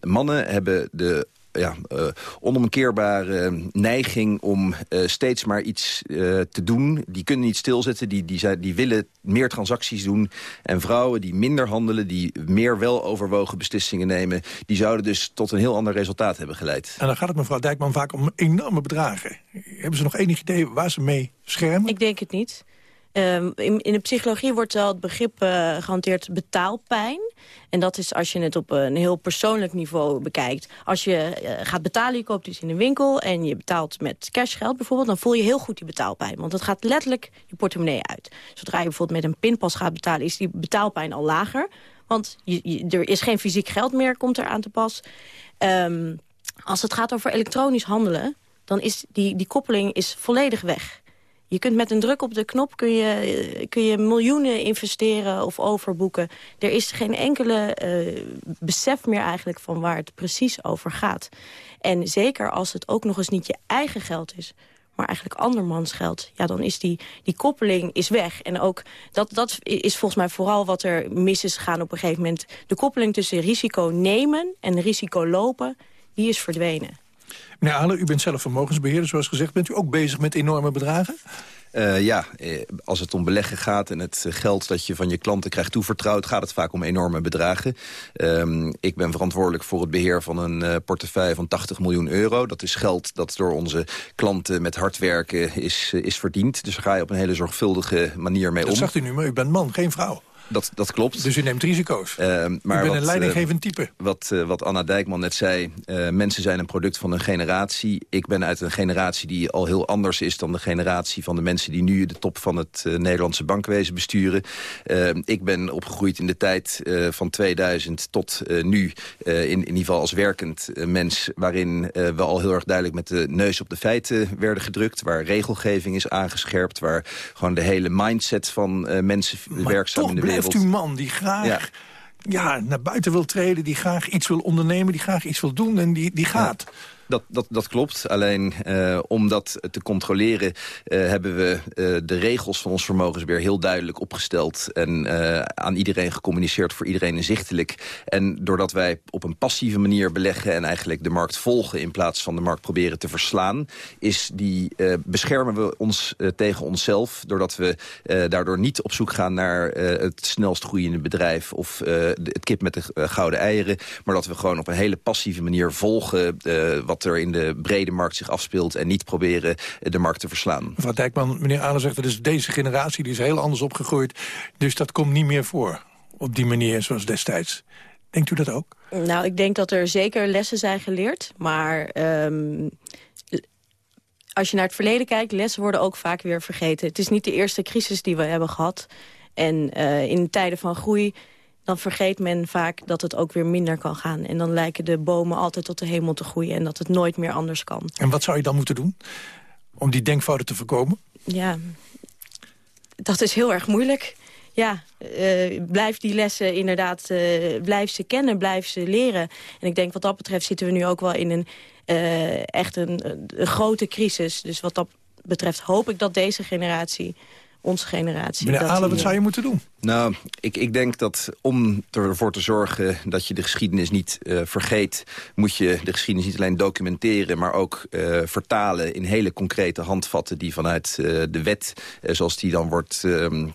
S14: mannen hebben de ja, uh, onomkeerbare neiging om uh, steeds maar iets uh, te doen. Die kunnen niet stilzetten, die, die, die willen meer transacties doen. En vrouwen die minder handelen, die meer weloverwogen beslissingen nemen... die zouden dus tot een heel ander resultaat hebben geleid.
S7: En dan gaat het mevrouw Dijkman vaak om enorme bedragen. Hebben ze nog enig idee waar ze mee schermen?
S15: Ik denk het niet. Um, in, de psychologie wordt wel het begrip uh, gehanteerd betaalpijn. En dat is als je het op een heel persoonlijk niveau bekijkt. Als je uh, gaat betalen, je koopt iets in een winkel... en je betaalt met cashgeld bijvoorbeeld... dan voel je heel goed die betaalpijn. Want dat gaat letterlijk je portemonnee uit. Zodra je bijvoorbeeld met een pinpas gaat betalen... is die betaalpijn al lager. Want je, er is geen fysiek geld meer, komt er aan te pas. Um, als het gaat over elektronisch handelen... dan is die, die koppeling is volledig weg. Je kunt met een druk op de knop kun je, kun je miljoenen investeren of overboeken. Er is geen enkele uh, besef meer eigenlijk van waar het precies over gaat. En zeker als het ook nog eens niet je eigen geld is maar eigenlijk andermans geld. Ja, dan is die, die koppeling is weg. En ook dat, dat is volgens mij vooral wat er mis is gegaan op een gegeven moment. De koppeling tussen risico nemen en risico lopen, die is verdwenen.
S7: Meneer Ahlen, u bent zelf vermogensbeheerder, zoals gezegd. Bent u ook bezig met enorme bedragen?
S14: Uh, ja, eh, als het om beleggen gaat en het geld dat je van je klanten krijgt toevertrouwd... gaat het vaak om enorme bedragen. Um, ik ben verantwoordelijk voor het beheer van een uh, portefeuille van 80 miljoen euro. Dat is geld dat door onze klanten met hard werken is, is verdiend. Dus daar ga je op een hele zorgvuldige manier mee
S7: dat
S14: om.
S7: Dat zegt u nu, maar u bent man, geen vrouw.
S14: Dat, dat klopt.
S7: Dus u neemt risico's. Uh,
S14: maar
S7: u bent
S14: wat,
S7: een leidinggevend type.
S14: Wat, uh, wat Anna Dijkman net zei, mensen zijn een product van een generatie. Ik ben uit een generatie die al heel anders is dan de generatie van de mensen die nu de top van het Nederlandse bankwezen besturen. ik ben opgegroeid in de tijd van 2000 tot nu, in, in ieder geval als werkend mens, waarin we al heel erg duidelijk met de neus op de feiten werden gedrukt, waar regelgeving is aangescherpt, waar gewoon de hele mindset van mensen
S7: maar
S14: werkzaam in de wereld
S7: blijft u man die graag ja. ja. naar buiten wil treden... die graag iets wil ondernemen, die graag iets wil doen en die, die gaat.
S14: Ja. Dat, dat, dat klopt. Alleen uh, om dat te controleren uh, hebben we uh, de regels van ons vermogensbeheer heel duidelijk opgesteld. En aan iedereen gecommuniceerd, voor iedereen inzichtelijk. En doordat wij op een passieve manier beleggen en eigenlijk de markt volgen... in plaats van de markt proberen te verslaan... Is die, beschermen we ons tegen onszelf. Doordat we daardoor niet op zoek gaan naar het snelst groeiende bedrijf... of het kip met de gouden eieren. Maar dat we gewoon op een hele passieve manier volgen... wat wat er in de brede markt zich afspeelt... en niet proberen de markt te verslaan.
S7: Mevrouw Dijkman, meneer Allen zegt... dat is deze generatie die is heel anders opgegroeid. Dus dat komt niet meer voor op die manier zoals destijds. Denkt u dat ook?
S15: Nou, ik denk dat er zeker lessen zijn geleerd. Maar um, als je naar het verleden kijkt... lessen worden ook vaak weer vergeten. Het is niet de eerste crisis die we hebben gehad. En uh, in tijden van groei dan vergeet men vaak dat het ook weer minder kan gaan. En dan lijken de bomen altijd tot de hemel te groeien... en dat het nooit meer anders kan.
S7: En wat zou je dan moeten doen om die denkfouten te voorkomen?
S15: Ja, dat is heel erg moeilijk. Ja, uh, blijf die lessen inderdaad, uh, blijf ze kennen, blijf ze leren. En ik denk wat dat betreft zitten we nu ook wel in een uh, echt een, een grote crisis. Dus wat dat betreft hoop ik dat deze generatie onze generatie.
S7: Meneer wat zou je moeten doen?
S14: Nou, ik, ik denk dat om ervoor te zorgen dat je de geschiedenis niet uh, vergeet... moet je de geschiedenis niet alleen documenteren... maar ook uh, vertalen in hele concrete handvatten... die vanuit uh, de wet, zoals die dan wordt,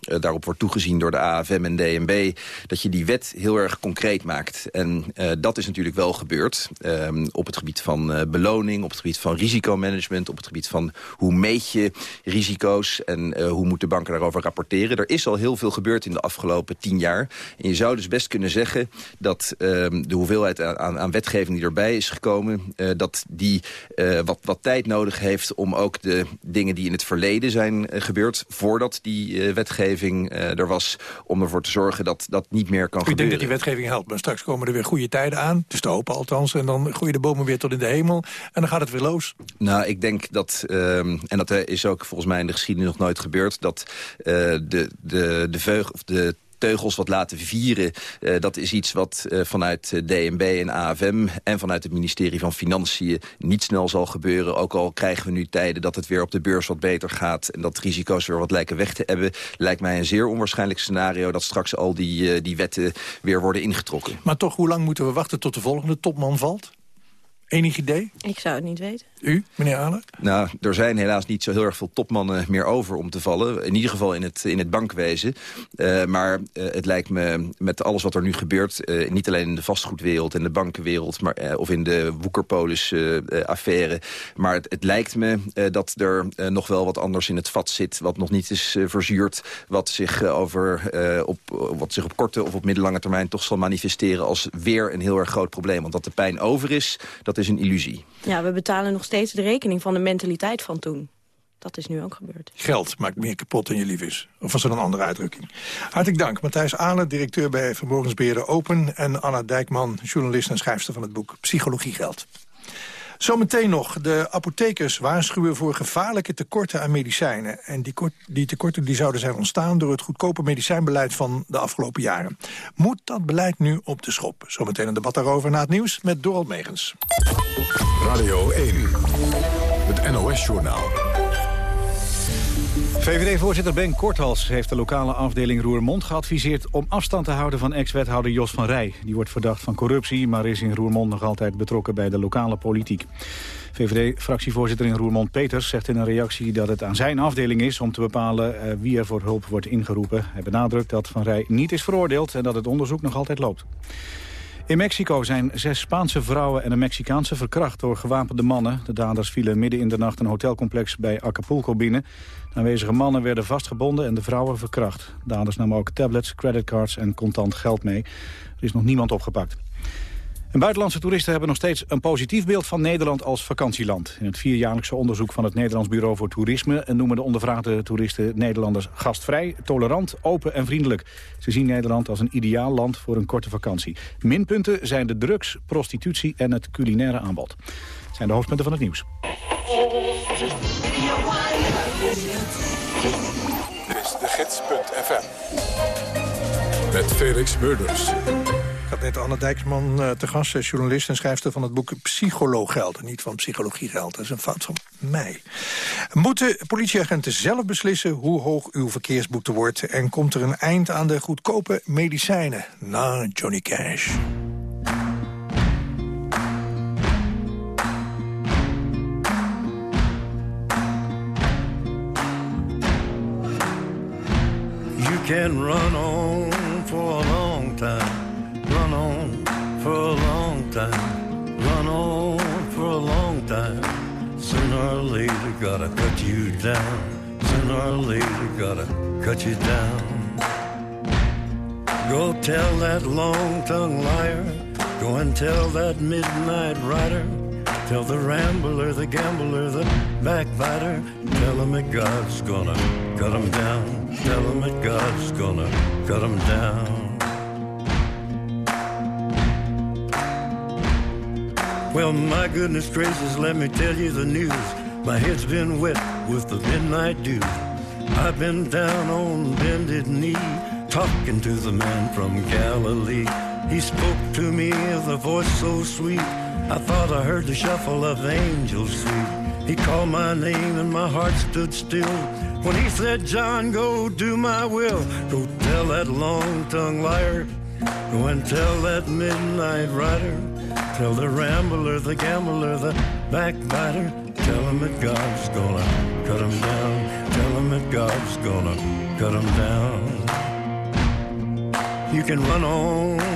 S14: daarop wordt toegezien door de AFM en DNB... dat je die wet heel erg concreet maakt. En dat is natuurlijk wel gebeurd ehm, op het gebied van beloning... op het gebied van risicomanagement... op het gebied van hoe meet je risico's en hoe moet de banken daarover rapporteren. Er is al heel veel gebeurd in de afgelopen tien jaar. En je zou dus best kunnen zeggen dat uh, de hoeveelheid aan, aan, wetgeving die erbij is gekomen... Uh, dat die uh, wat, wat tijd nodig heeft om ook de dingen die in het verleden zijn gebeurd... voordat die wetgeving er was, om ervoor te zorgen dat dat niet meer kan
S7: Ik
S14: gebeuren.
S7: denk dat die wetgeving helpt, maar straks komen er weer goede tijden aan. Dus te hopen althans. En dan groeien de bomen weer tot in de hemel. En dan gaat het weer los.
S14: Nou, ik denk dat, ehm, en dat is ook volgens mij in de geschiedenis nog nooit gebeurd... dat uh, de, de, de, veug, of de teugels wat laten vieren. Uh, dat is iets wat uh, vanuit DNB en AFM en vanuit het ministerie van Financiën niet snel zal gebeuren. Ook al krijgen we nu tijden dat het weer op de beurs wat beter gaat en dat risico's weer wat lijken weg te hebben. Lijkt mij een zeer onwaarschijnlijk scenario dat straks al die, uh, die wetten weer worden ingetrokken.
S7: Maar toch, hoe lang moeten we wachten tot de volgende topman valt? Enig idee?
S15: Ik zou het niet weten.
S7: U, meneer Aler?
S14: Nou, er zijn helaas niet zo heel erg veel topmannen meer over om te vallen. In ieder geval in het, in het bankwezen. Uh, maar uh, het lijkt me met alles wat er nu gebeurt... Uh, niet alleen in de vastgoedwereld en de bankenwereld... Maar, of in de Woekerpolis-affaire. maar het, het, lijkt me dat er nog wel wat anders in het vat zit... wat nog niet is verzuurd. Wat zich, over, op, wat zich op korte of op middellange termijn toch zal manifesteren... als weer een heel erg groot probleem. Want dat de pijn over is, dat is een illusie.
S15: Ja, we betalen nog steeds de rekening van de mentaliteit van toen. Dat is nu ook gebeurd.
S7: Geld maakt meer kapot dan je lief is. Of was er een andere uitdrukking? Hartelijk dank. Matthijs Ahlen, directeur bij Vermogensbeheerder Open... en Anna Dijkman, journalist en schrijfster van het boek Psychologie Geld. Zometeen nog. De apothekers waarschuwen voor gevaarlijke tekorten aan medicijnen. En die, die tekorten die zouden zijn ontstaan door het goedkope medicijnbeleid van de afgelopen jaren. Moet dat beleid nu op de schop? Zometeen een debat daarover na het nieuws met Dorald Megens.
S1: Radio 1, het NOS-journaal.
S2: VVD-voorzitter Ben Korthals heeft de lokale afdeling Roermond geadviseerd om afstand te houden van ex-wethouder Jos van Rij. Die wordt verdacht van corruptie, maar is in Roermond nog altijd betrokken bij de lokale politiek. VVD-fractievoorzitter in Roermond Peters zegt in een reactie dat het aan zijn afdeling is om te bepalen eh, wie er voor hulp wordt ingeroepen. Hij benadrukt dat Van Rij niet is veroordeeld en dat het onderzoek nog altijd loopt. In Mexico zijn zes Spaanse vrouwen en een Mexicaanse verkracht door gewapende mannen. De daders vielen midden in de nacht een hotelcomplex bij Acapulco binnen. Aanwezige mannen werden vastgebonden en de vrouwen verkracht. Daders namen ook tablets, creditcards en contant geld mee. Er is nog niemand opgepakt. En buitenlandse toeristen hebben nog steeds een positief beeld van Nederland als vakantieland. In het vierjaarlijkse onderzoek van het Nederlands Bureau voor Toerisme noemen de ondervraagde toeristen Nederlanders gastvrij, tolerant, open en vriendelijk. Ze zien Nederland als een ideaal land voor een korte vakantie. Minpunten zijn de drugs, prostitutie en het culinaire aanbod. Dat zijn de hoofdpunten van het nieuws.
S1: Dit is de gids.fm. Met Felix Murders.
S7: Ik had net Anne Dijksman uh, te gast, journalist en schrijfster van het boek Psycholoogeld. Niet van Psychologiegeld, dat is een fout van mij. Moeten politieagenten zelf beslissen hoe hoog uw verkeersboete wordt... en komt er een eind aan de goedkope medicijnen? Na Johnny Cash.
S16: Can run on for a long time Run on for a long time. Run on for a long time. Sooner or later, gotta cut you down. Sooner or later, gotta cut you down. Go tell that long tongued liar. Go and tell that midnight rider. Tell the rambler, the gambler, the backbiter. Tell him that God's gonna cut him down. Tell him that God's gonna cut him down. Well, my goodness gracious, let me tell you the news. My head's been wet with the midnight dew. I've been down on bended knee, talking to the man from Galilee. He spoke to me with a voice so sweet. I thought I heard the shuffle of angels feet. He called my name and my heart stood still. When he said, John, go do my will. Go tell that long-tongued liar. Go and tell that midnight rider. Tell the rambler, the gambler, the backbiter, tell him that God's gonna cut him down. Tell him that God's gonna cut him down. You can run on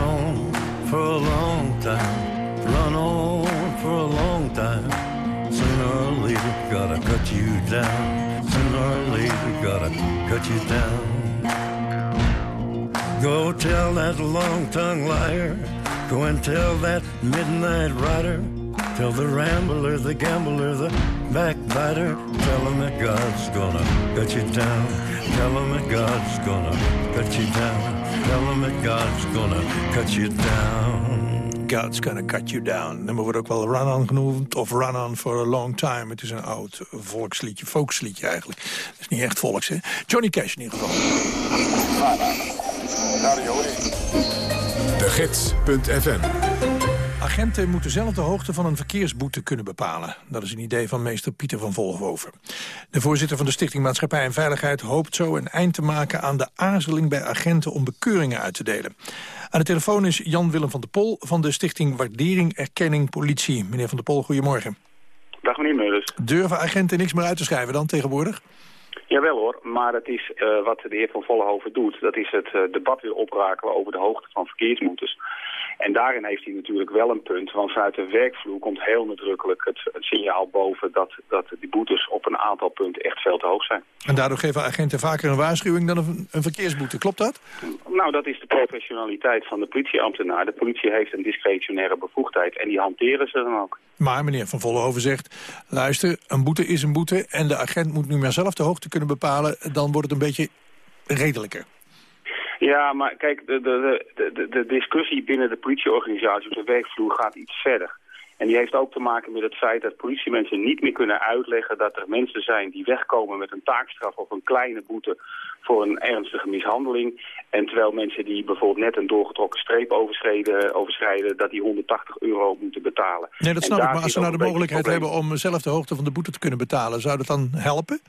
S16: run on for a long time, run on for a long time. Sooner or later, gotta cut you down. Sooner or later, gotta cut you down. Go tell that long-tongued liar Go and tell that midnight rider. Tell the rambler, the gambler, the backbiter. Tell him that God's gonna cut you down. Tell him that God's gonna cut you down. Tell him that God's gonna cut you down.
S7: God's Gonna Cut You Down. Het nummer wordt ook wel Run On genoemd of Run On For A Long Time. Het is een oud volksliedje, folksliedje eigenlijk. Het is niet echt volks, hè? Johnny Cash in ieder geval.
S1: De Gids.fm
S7: Agenten moeten zelf de hoogte van een verkeersboete kunnen bepalen. Dat is een idee van meester Pieter van Vollenhoven. De voorzitter van de Stichting Maatschappij en Veiligheid hoopt zo een eind te maken aan de aarzeling bij agenten om bekeuringen uit te delen. Aan de telefoon is Jan-Willem van der Pol van de Stichting Waardering Erkenning Politie. Meneer van der Pol, goedemorgen.
S17: Dag meneer Meulens.
S7: Durven agenten niks meer uit te schrijven dan tegenwoordig?
S17: Jawel hoor, maar het is uh, wat de heer Van Vollenhoven doet. Dat is het uh, debat weer oprakelen over de hoogte van verkeersboetes. En daarin heeft hij natuurlijk wel een punt, want vanuit de werkvloer komt heel nadrukkelijk het, het signaal boven dat, dat die boetes op een aantal punten echt veel te hoog zijn.
S7: En daardoor geven agenten vaker een waarschuwing dan een, een verkeersboete, klopt dat?
S17: Nou, dat is de professionaliteit van de politieambtenaar. De politie heeft een discretionaire bevoegdheid en die hanteren ze dan ook.
S7: Maar meneer Van Vollenhoven zegt, luister, een boete is een boete en de agent moet nu maar zelf de hoogte kunnen bepalen, dan wordt het een beetje redelijker.
S17: Ja, maar kijk, de, de, de, de discussie binnen de politieorganisatie op de werkvloer gaat iets verder. En die heeft ook te maken met het feit dat politiemensen niet meer kunnen uitleggen dat er mensen zijn die wegkomen met een taakstraf of een kleine boete voor een ernstige mishandeling. En terwijl mensen die bijvoorbeeld net een doorgetrokken streep overschrijden, overschrijden dat die 180 euro moeten betalen.
S7: Nee, dat snap ik, maar als ze nou de mogelijkheid hebben om zelf de hoogte van de boete te kunnen betalen, zou dat dan helpen?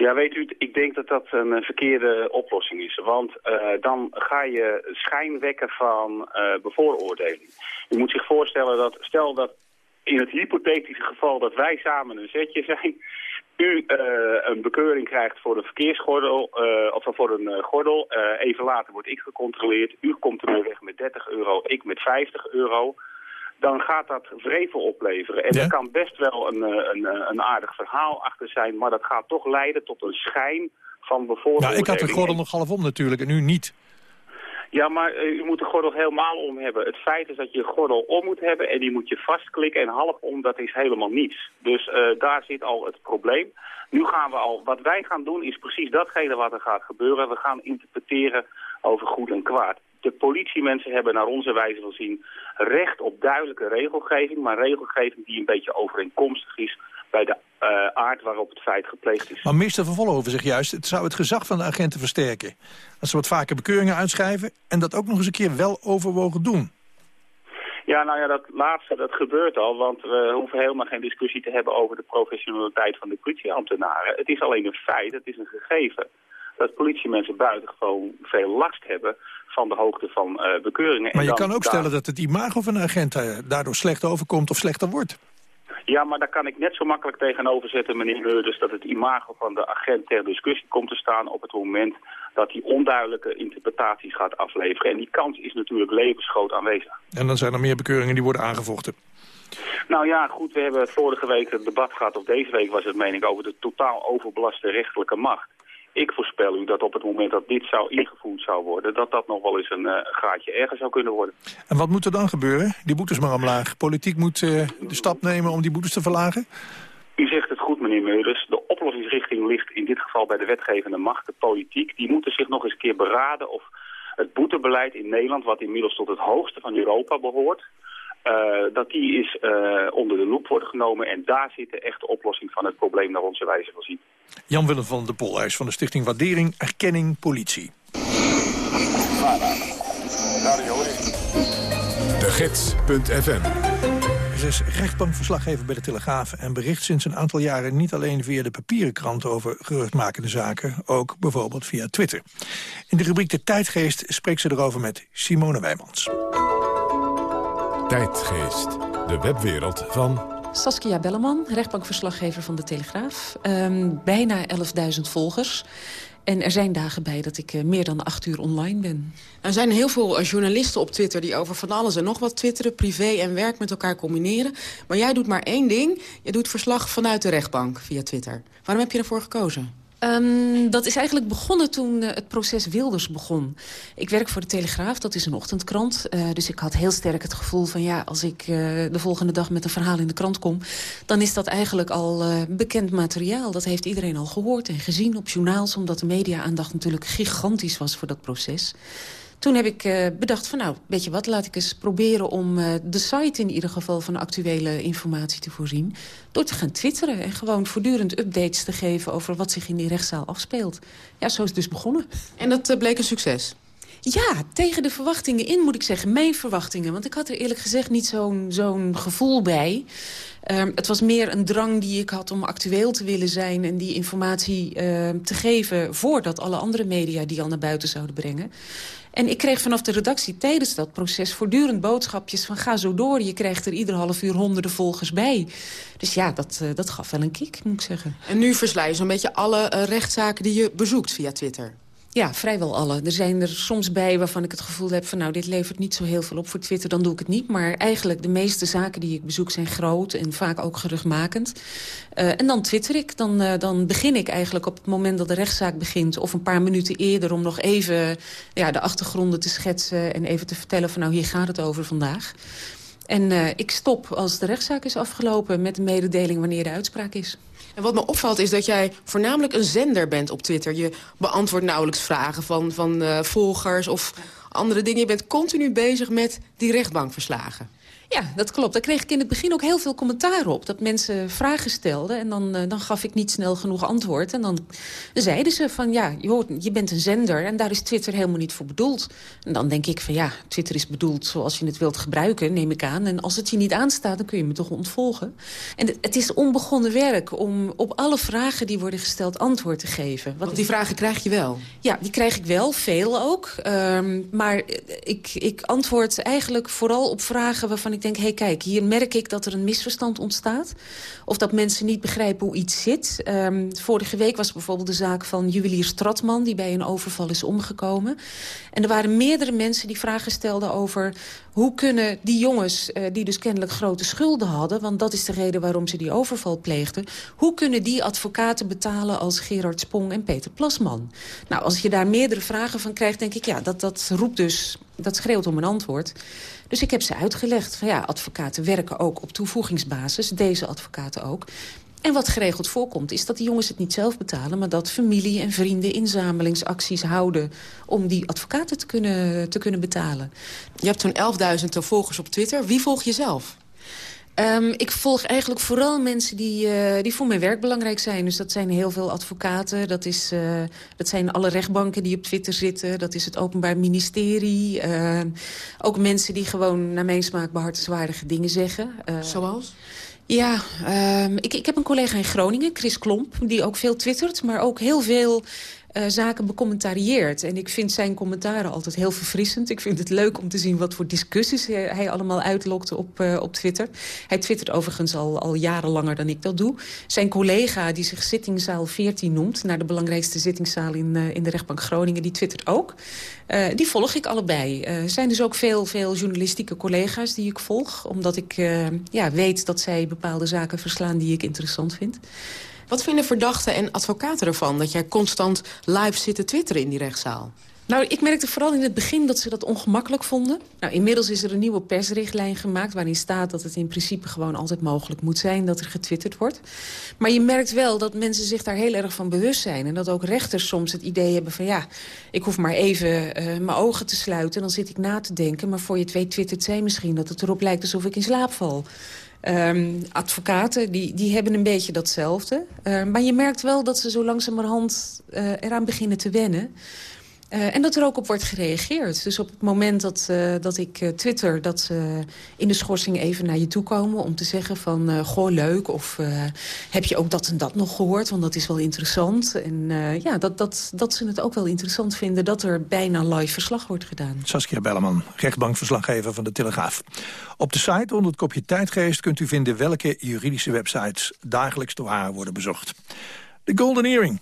S17: Ja, weet u, ik denk dat dat een verkeerde oplossing is. Want uh, dan ga je schijn wekken van uh, bevooroordeling. U moet zich voorstellen dat, stel dat in het hypothetische geval dat wij samen een zetje zijn... u een bekeuring krijgt voor een verkeersgordel, of voor een gordel. even later wordt ik gecontroleerd. U komt ermee weg met 30 euro, ik met 50 euro dan gaat dat vrevel opleveren. En ja? er kan best wel een, een, een aardig verhaal achter zijn... maar dat gaat toch leiden tot een schijn van bevooroordeling.
S7: Ja, ik had de gordel nog half om natuurlijk en u niet.
S17: Ja, maar uh, u moet de gordel helemaal om hebben. Het feit is dat je gordel om moet hebben en die moet je vastklikken en half om, dat is helemaal niets. Dus uh, daar zit al het probleem. Nu gaan we al, wat wij gaan doen is precies datgene wat er gaat gebeuren. We gaan interpreteren over goed en kwaad de politiemensen hebben naar onze wijze van zien recht op duidelijke regelgeving, maar regelgeving die een beetje overeenkomstig is bij de uh, aard waarop het feit gepleegd is.
S7: Maar minister Van Vollenhoven zegt juist, het zou het gezag van de agenten versterken. Als ze wat vaker bekeuringen uitschrijven en dat ook nog eens een keer wel overwogen doen.
S17: Ja, nou ja, dat laatste, dat gebeurt al, want we hoeven helemaal geen discussie te hebben over de professionaliteit van de politieambtenaren. Het is alleen een feit, het is een gegeven dat politiemensen buitengewoon veel last hebben van de hoogte van uh, bekeuringen.
S7: Maar je kan ook stellen dat het imago van een agent uh, daardoor slecht overkomt of slechter wordt.
S17: Ja, maar daar kan ik net zo makkelijk tegenover zetten, meneer Meurders... dat het imago van de agent ter discussie komt te staan op het moment dat hij onduidelijke interpretaties gaat afleveren. En die kans is natuurlijk levensgroot aanwezig.
S7: En dan zijn er meer bekeuringen die worden aangevochten.
S17: Nou ja, goed, we hebben vorige week het debat gehad, of deze week was het meen ik, over de totaal overbelaste rechterlijke macht. Ik voorspel u dat op het moment dat dit zou ingevoerd zou worden... dat dat nog wel eens een uh, gaatje erger zou kunnen worden.
S7: En wat moet er dan gebeuren? Die boetes maar omlaag. Politiek moet uh, de stap nemen om die boetes te verlagen?
S17: U zegt het goed, meneer Meulers. De oplossingsrichting ligt in dit geval bij de wetgevende macht, de politiek. Die moeten zich nog eens een keer beraden of het boetebeleid in Nederland... wat inmiddels tot het hoogste van Europa behoort... Uh, dat die is uh, onder de loep wordt genomen. En daar zit de echte oplossing van het probleem naar onze wijze van zien.
S7: Jan-Willem van der Polhuis van de Stichting Waardering Erkenning Politie.
S1: De Gids.fm
S7: Ze is rechtbankverslaggever bij de Telegraaf en bericht sinds een aantal jaren niet alleen via de papieren krant over geruchtmakende zaken, ook bijvoorbeeld via Twitter. In de rubriek De Tijdgeest spreekt ze erover met Simone Wijmans.
S1: Tijdgeest, de webwereld van...
S18: Saskia Belleman, rechtbankverslaggever van De Telegraaf. Um, bijna 11.000 volgers. En er zijn dagen bij dat ik uh, meer dan acht uur online ben.
S19: Er zijn heel veel uh, journalisten op Twitter die over van alles en nog wat twitteren. Privé en werk met elkaar combineren. Maar jij doet maar één ding. Je doet verslag vanuit de rechtbank via Twitter. Waarom heb je ervoor gekozen?
S18: Um, dat is eigenlijk begonnen toen uh, het proces Wilders begon. Ik werk voor de Telegraaf, dat is een ochtendkrant. Uh, dus ik had heel sterk het gevoel van ja, als ik uh, de volgende dag met een verhaal in de krant kom... dan is dat eigenlijk al bekend materiaal. Dat heeft iedereen al gehoord en gezien op journaals... omdat de media-aandacht natuurlijk gigantisch was voor dat proces. Toen heb ik uh, bedacht van nou, weet je wat, laat ik eens proberen om uh, de site in ieder geval van actuele informatie te voorzien. Door te gaan twitteren en gewoon voortdurend updates te geven over wat zich in die rechtszaal afspeelt. Ja, zo is het dus begonnen.
S19: En dat uh, bleek een succes?
S18: Ja, tegen de verwachtingen in moet ik zeggen. Mijn verwachtingen. Want ik had er eerlijk gezegd niet zo'n zo'n gevoel bij. Um, het was meer een drang die ik had om actueel te willen zijn... en die informatie uh, te geven voordat alle andere media die al naar buiten zouden brengen. En ik kreeg vanaf de redactie tijdens dat proces voortdurend boodschapjes van ga zo door. Je krijgt er ieder half uur honderden volgers bij. Dus ja, dat, uh, dat gaf wel een kick, moet ik zeggen.
S19: En nu versla je zo'n beetje alle uh, rechtszaken die je bezoekt via Twitter?
S18: Ja, vrijwel alle. Er zijn er soms bij waarvan ik het gevoel heb van... nou, dit levert niet zo heel veel op voor Twitter, dan doe ik het niet. Maar eigenlijk de meeste zaken die ik bezoek zijn groot... en vaak ook geruchtmakend. Uh, en dan twitter ik. Dan, uh, dan begin ik eigenlijk op het moment dat de rechtszaak begint... of een paar minuten eerder om nog even ja, de achtergronden te schetsen... en even te vertellen van nou, hier gaat het over vandaag. En uh, ik stop als de rechtszaak is afgelopen... met een mededeling wanneer de uitspraak is.
S19: En wat me opvalt is dat jij voornamelijk een zender bent op Twitter. Je beantwoordt nauwelijks vragen van, van uh, volgers of andere dingen. Je bent continu bezig met die rechtbankverslagen.
S18: Ja, dat klopt. Daar kreeg ik in het begin ook heel veel commentaar op. Dat mensen vragen stelden en dan, uh, dan gaf ik niet snel genoeg antwoord. En dan zeiden ze van ja, je, hoort, je bent een zender en daar is Twitter helemaal niet voor bedoeld. En dan denk ik van ja, Twitter is bedoeld zoals je het wilt gebruiken, neem ik aan. En als het je niet aanstaat, dan kun je me toch ontvolgen. En het, het is onbegonnen werk om op alle vragen die worden gesteld antwoord te geven.
S19: Want die vragen krijg je wel?
S18: Ja, die krijg ik wel, veel ook. Um, maar ik, ik antwoord eigenlijk vooral op vragen waarvan ik ik denk, hé hey, kijk, hier merk ik dat er een misverstand ontstaat. Of dat mensen niet begrijpen hoe iets zit. Um, vorige week was bijvoorbeeld de zaak van juwelier Stratman... die bij een overval is omgekomen. En er waren meerdere mensen die vragen stelden over... hoe kunnen die jongens, uh, die dus kennelijk grote schulden hadden... want dat is de reden waarom ze die overval pleegden... hoe kunnen die advocaten betalen als Gerard Spong en Peter Plasman? Nou, als je daar meerdere vragen van krijgt, denk ik... ja, dat, dat roept dus, dat schreeuwt om een antwoord... Dus ik heb ze uitgelegd van ja, advocaten werken ook op toevoegingsbasis. Deze advocaten ook. En wat geregeld voorkomt is dat die jongens het niet zelf betalen... maar dat familie en vrienden inzamelingsacties houden... om die advocaten te kunnen, te kunnen betalen.
S19: Je hebt zo'n 11.000 volgers op Twitter. Wie volg je zelf?
S18: Um, ik volg eigenlijk vooral mensen die, uh, die voor mijn werk belangrijk zijn. Dus dat zijn heel veel advocaten. Dat, is, uh, dat zijn alle rechtbanken die op Twitter zitten. Dat is het Openbaar Ministerie. Uh, ook mensen die gewoon naar mijn smaak behartenswaardige dingen zeggen.
S19: Zoals?
S18: Ja, um, ik, ik heb een collega in Groningen, Chris Klomp... die ook veel twittert, maar ook heel veel uh, zaken becommentarieert. En ik vind zijn commentaren altijd heel verfrissend. Ik vind het leuk om te zien wat voor discussies hij, allemaal uitlokt op, uh, op Twitter. Hij twittert overigens al, al jaren langer dan ik dat doe. Zijn collega, die zich zittingzaal 14 noemt... naar de belangrijkste zittingszaal in, uh, in de rechtbank Groningen, die twittert ook. Die volg ik allebei. Er zijn dus ook veel, veel journalistieke collega's die ik volg. Omdat ik ja, weet dat zij bepaalde zaken verslaan die ik interessant vind.
S19: Wat vinden verdachten en advocaten ervan... dat jij constant live zit te twitteren in die rechtszaal?
S18: Nou, ik merkte vooral in het begin dat ze dat ongemakkelijk vonden. Nou, inmiddels is er een nieuwe persrichtlijn gemaakt... waarin staat dat het in principe gewoon altijd mogelijk moet zijn... dat er getwitterd wordt. Maar je merkt wel dat mensen zich daar heel erg van bewust zijn. En dat ook rechters soms het idee hebben van... ja, ik hoef maar even uh, mijn ogen te sluiten... dan zit ik na te denken. Maar voor je het weet twittert zij misschien dat het erop lijkt alsof ik in slaap val. Um, advocaten, die, die hebben een beetje datzelfde. Uh, maar je merkt wel dat ze zo langzamerhand uh, eraan beginnen te wennen. Uh, en dat er ook op wordt gereageerd. Dus op het moment dat, uh, dat ik uh, twitter... dat ze in de schorsing even naar je toe komen om te zeggen van... goh, leuk, of heb je ook dat en dat nog gehoord? Want dat is wel interessant. En ja, dat, dat, dat ze het ook wel interessant vinden... dat er bijna live verslag wordt gedaan.
S7: Saskia Belleman, rechtbankverslaggever van de Telegraaf. Op de site onder het kopje Tijdgeest kunt u vinden... welke juridische websites dagelijks door haar worden bezocht. De Golden Earring.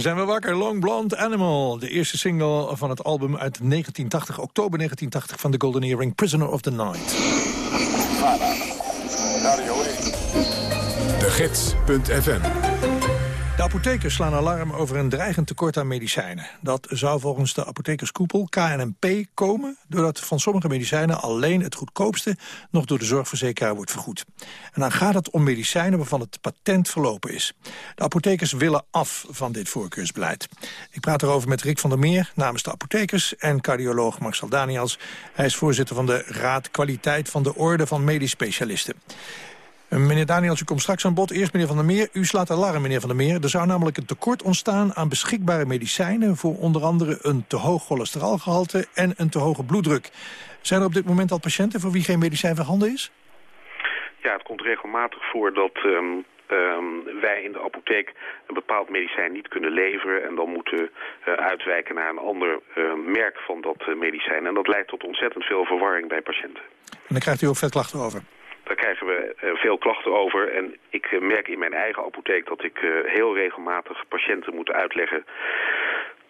S7: We zijn weer wakker, Long Blonde Animal. De eerste single van het album uit 1980, oktober 1980... van de Golden Earring, Prisoner of the Night.
S1: De Gids.fm
S7: De apothekers slaan alarm over een dreigend tekort aan medicijnen. Dat zou volgens de apothekerskoepel KNMP komen... doordat van sommige medicijnen alleen het goedkoopste... nog door de zorgverzekeraar wordt vergoed. En dan gaat het om medicijnen waarvan het patent verlopen is. De apothekers willen af van dit voorkeursbeleid. Ik praat erover met Rick van der Meer namens de apothekers... en cardioloog Marcel Daniels. Hij is voorzitter van de Raad Kwaliteit van de Orde van Medisch Specialisten. Eh, Meneer Daniels, u komt straks aan bod. Eerst meneer Van der Meer. U slaat alarm, meneer Van der Meer. Er zou namelijk een tekort ontstaan aan beschikbare medicijnen... voor onder andere een te hoog cholesterolgehalte en een te hoge bloeddruk. Zijn er op dit moment al patiënten voor wie geen medicijn voorhanden is?
S20: Ja, het komt regelmatig voor dat ehm, ehm, wij in de apotheek een bepaald medicijn niet kunnen leveren... en dan moeten eh, uitwijken naar een ander eh, merk van dat medicijn. En dat leidt tot ontzettend veel verwarring bij patiënten.
S7: En dan krijgt u ook veel klachten over.
S20: Daar krijgen we eh, veel klachten over. En ik eh, merk in mijn eigen apotheek dat ik eh, heel regelmatig patiënten moet uitleggen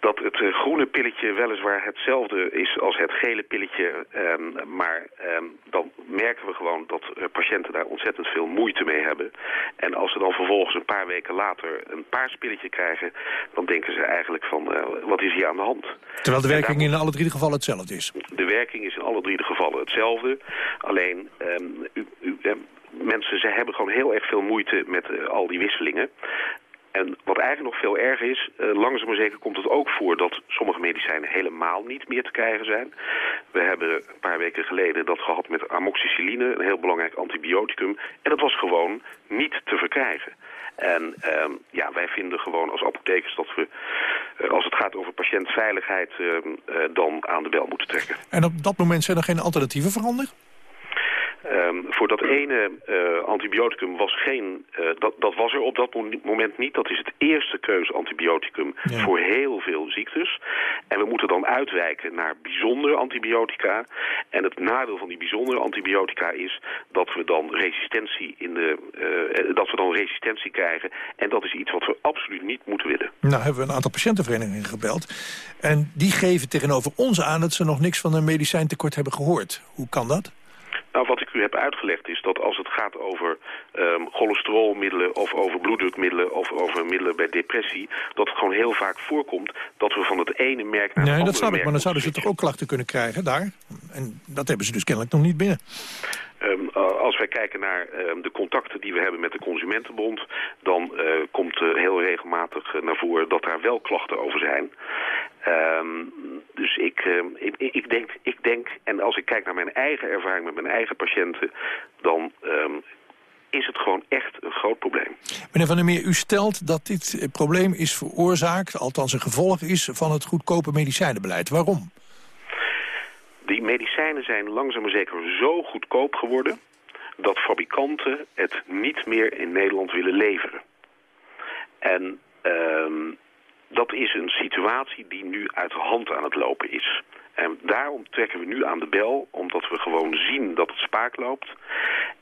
S20: dat het groene pilletje weliswaar hetzelfde is als het gele pilletje. ehm, maar ehm, dan merken we gewoon dat patiënten daar ontzettend veel moeite mee hebben. En als ze dan vervolgens een paar weken later een paars pilletje krijgen... dan denken ze eigenlijk van, wat is hier aan de hand?
S7: Terwijl de werking in alle drie gevallen hetzelfde is.
S20: de werking is in alle drie de gevallen hetzelfde. Alleen, ehm, u, mensen ze hebben gewoon heel erg veel moeite met eh, al die wisselingen. En wat eigenlijk nog veel erger is, eh, langzaam maar zeker komt het ook voor dat sommige medicijnen helemaal niet meer te krijgen zijn. We hebben een paar weken geleden dat gehad met amoxicilline, een heel belangrijk antibioticum. En dat was gewoon niet te verkrijgen. En ehm, ja, wij vinden gewoon als apothekers dat we, eh, als het gaat over patiëntveiligheid, ehm, eh, dan aan de bel moeten trekken.
S7: En op dat moment zijn er geen alternatieven veranderd?
S20: Ehm, voor dat ene eh, antibioticum was geen, eh, dat, dat was er op dat mo- moment niet. Dat is het eerste keuze antibioticum voor heel veel ziektes. En we moeten dan uitwijken naar bijzondere antibiotica. En het nadeel van die bijzondere antibiotica is dat we dan resistentie in de, eh, dat we dan resistentie krijgen. En dat is iets wat we absoluut niet moeten willen.
S7: Nou hebben we een aantal patiëntenverenigingen gebeld. En die geven tegenover ons aan dat ze nog niks van een medicijntekort hebben gehoord. Hoe kan dat?
S20: Nou, wat ik u heb uitgelegd is dat als het gaat over ehm, cholesterolmiddelen of over bloeddrukmiddelen of over middelen bij depressie, dat het gewoon heel vaak voorkomt dat we van het ene merk naar het
S7: Nee,
S20: andere
S7: dat snap ik,
S20: merk
S7: maar dan zouden ze toch ook klachten kunnen krijgen daar? En dat hebben ze dus kennelijk nog niet binnen.
S20: Ehm, uh, als wij kijken naar ehm, de contacten die we hebben met de Consumentenbond... dan eh, komt uh, heel regelmatig uh, naar voren dat daar wel klachten over zijn. Um, dus ik, ik, ik, denk, ik denk, en als ik kijk naar mijn eigen ervaring met mijn eigen patiënten... dan um, is het gewoon echt een groot probleem.
S7: Meneer Van der Meer, u stelt dat dit probleem is veroorzaakt... althans een gevolg is van het goedkope medicijnenbeleid. Waarom?
S20: Die medicijnen zijn langzaam maar zeker zo goedkoop geworden... dat fabrikanten het niet meer in Nederland willen leveren. En ehm, dat is een situatie die nu uit de hand aan het lopen is. En daarom trekken we nu aan de bel, omdat we gewoon zien dat het spaak loopt.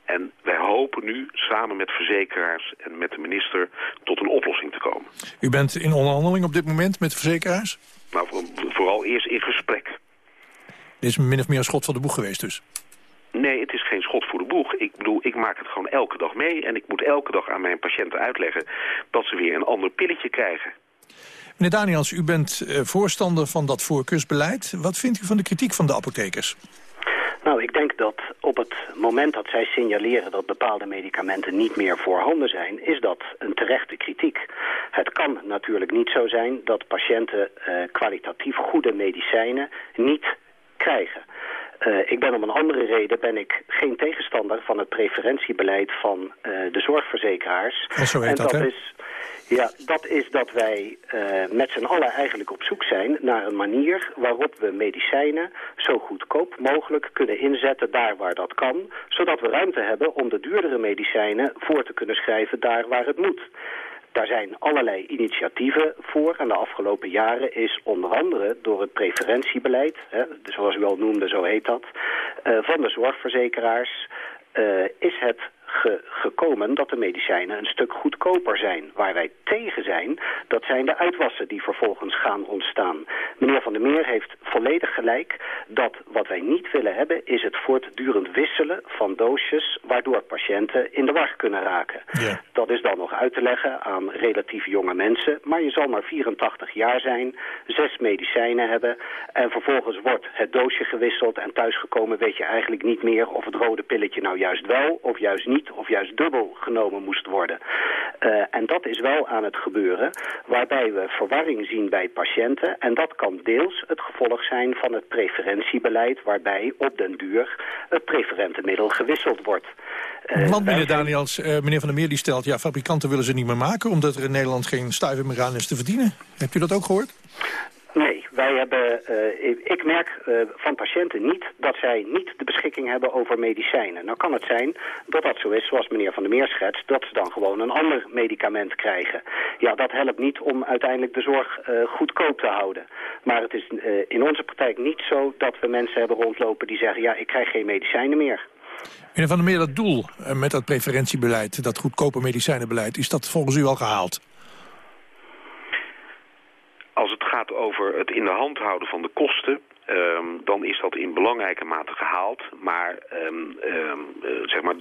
S20: En wij hopen nu samen met verzekeraars en met de minister tot een oplossing te komen.
S7: U bent in onderhandeling op dit moment met verzekeraars?
S20: Voor- vooral eerst in gesprek.
S7: Dit is min of meer een schot van de boeg geweest dus.
S20: Nee, het is geen schot voor de boeg. Ik bedoel, ik maak het gewoon elke dag mee... en ik moet elke dag aan mijn patiënten uitleggen... dat ze weer een ander pilletje krijgen.
S7: Meneer Daniels, u bent eh, voorstander van dat voorkeursbeleid. Wat vindt u van de kritiek van de apothekers?
S21: Nou, ik denk dat op het moment dat zij signaleren dat bepaalde medicamenten niet meer voorhanden zijn, is dat een terechte kritiek. Het kan natuurlijk niet zo zijn dat patiënten eh, kwalitatief goede medicijnen niet krijgen. Eh, ik ben om een andere reden ben ik geen tegenstander van het preferentiebeleid van eh, de zorgverzekeraars.
S7: En zo heet
S21: en
S7: dat, hè?
S21: is ja, dat is dat wij eh, met z'n allen eigenlijk op zoek zijn naar een manier waarop we medicijnen zo goedkoop mogelijk kunnen inzetten daar waar dat kan. Zodat we ruimte hebben om de duurdere medicijnen voor te kunnen schrijven daar waar het moet. Daar zijn allerlei initiatieven voor. En de afgelopen jaren is onder andere door het preferentiebeleid, hè, zoals u al noemde, zo heet dat, eh, van de zorgverzekeraars, eh, is het ge- gekomen dat de medicijnen een stuk goedkoper zijn. Waar wij tegen zijn, dat zijn de uitwassen die vervolgens gaan ontstaan. Meneer Van der Meer heeft volledig gelijk dat wat wij niet willen hebben... is het voortdurend wisselen van doosjes... waardoor patiënten in de war kunnen raken. Dat is dan nog uit te leggen aan relatief jonge mensen. Maar je zal maar 84 jaar zijn, zes medicijnen hebben... en vervolgens wordt het doosje gewisseld... en thuisgekomen weet je eigenlijk niet meer of het rode pilletje nou juist wel... of juist niet, of juist dubbel genomen moest worden. Eh, en dat is wel aan het gebeuren, waarbij we verwarring zien bij patiënten. En dat kan deels het gevolg zijn van het preferentiebeleid... waarbij op den duur het preferente middel gewisseld wordt. Eh,
S7: Want meneer Daniels, eh, meneer Van der Meer die stelt... ja, fabrikanten willen ze niet meer maken... omdat er in Nederland geen stuiver meer aan is te verdienen. Hebt u dat ook gehoord?
S21: Nee, wij hebben, eh, ik, merk eh, van patiënten niet dat zij niet de beschikking hebben over medicijnen. Nou kan het zijn dat dat zo is, zoals meneer Van der Meer schetst, dat ze dan gewoon een ander medicament krijgen. Ja, dat helpt niet om uiteindelijk de zorg eh, goedkoop te houden. Maar het is in onze praktijk niet zo dat we mensen hebben rondlopen die zeggen, ja, ik krijg geen medicijnen meer.
S7: Meneer Van der Meer, dat doel met dat preferentiebeleid... dat goedkope medicijnenbeleid, is dat volgens u al gehaald?
S20: Als het gaat over het in de hand houden van de kosten... ehm, dan is dat in belangrijke mate gehaald. Maar, ehm, ehm, eh, zeg maar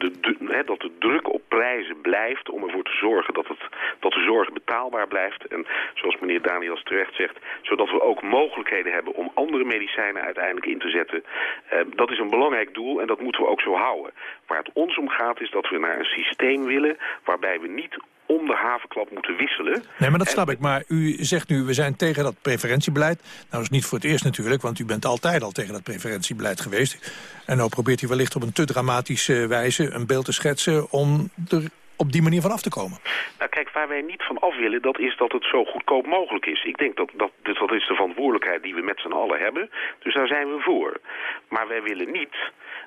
S20: dat de druk op prijzen blijft om ervoor te zorgen dat, het, dat de zorg betaalbaar blijft. En zoals meneer Daniels terecht zegt, zodat we ook mogelijkheden hebben om andere medicijnen uiteindelijk in te zetten. Dat is een belangrijk doel en dat moeten we ook zo houden. Waar het ons om gaat is dat we naar een systeem willen waarbij we niet om de havenklap moeten wisselen.
S7: Nee, maar dat snap ik. Maar u zegt nu, we zijn tegen dat preferentiebeleid. Nou, dat is niet voor het eerst natuurlijk, want u bent altijd al tegen dat preferentiebeleid geweest. En nou probeert u wellicht op een te dramatische wijze een beeld te schetsen... om er op die manier van af te komen.
S20: Nou kijk, waar wij niet van af willen, dat is dat het zo goedkoop mogelijk is. Ik denk dat dat, dus dat is de verantwoordelijkheid die we met z'n allen hebben. Dus daar zijn we voor. Maar wij willen niet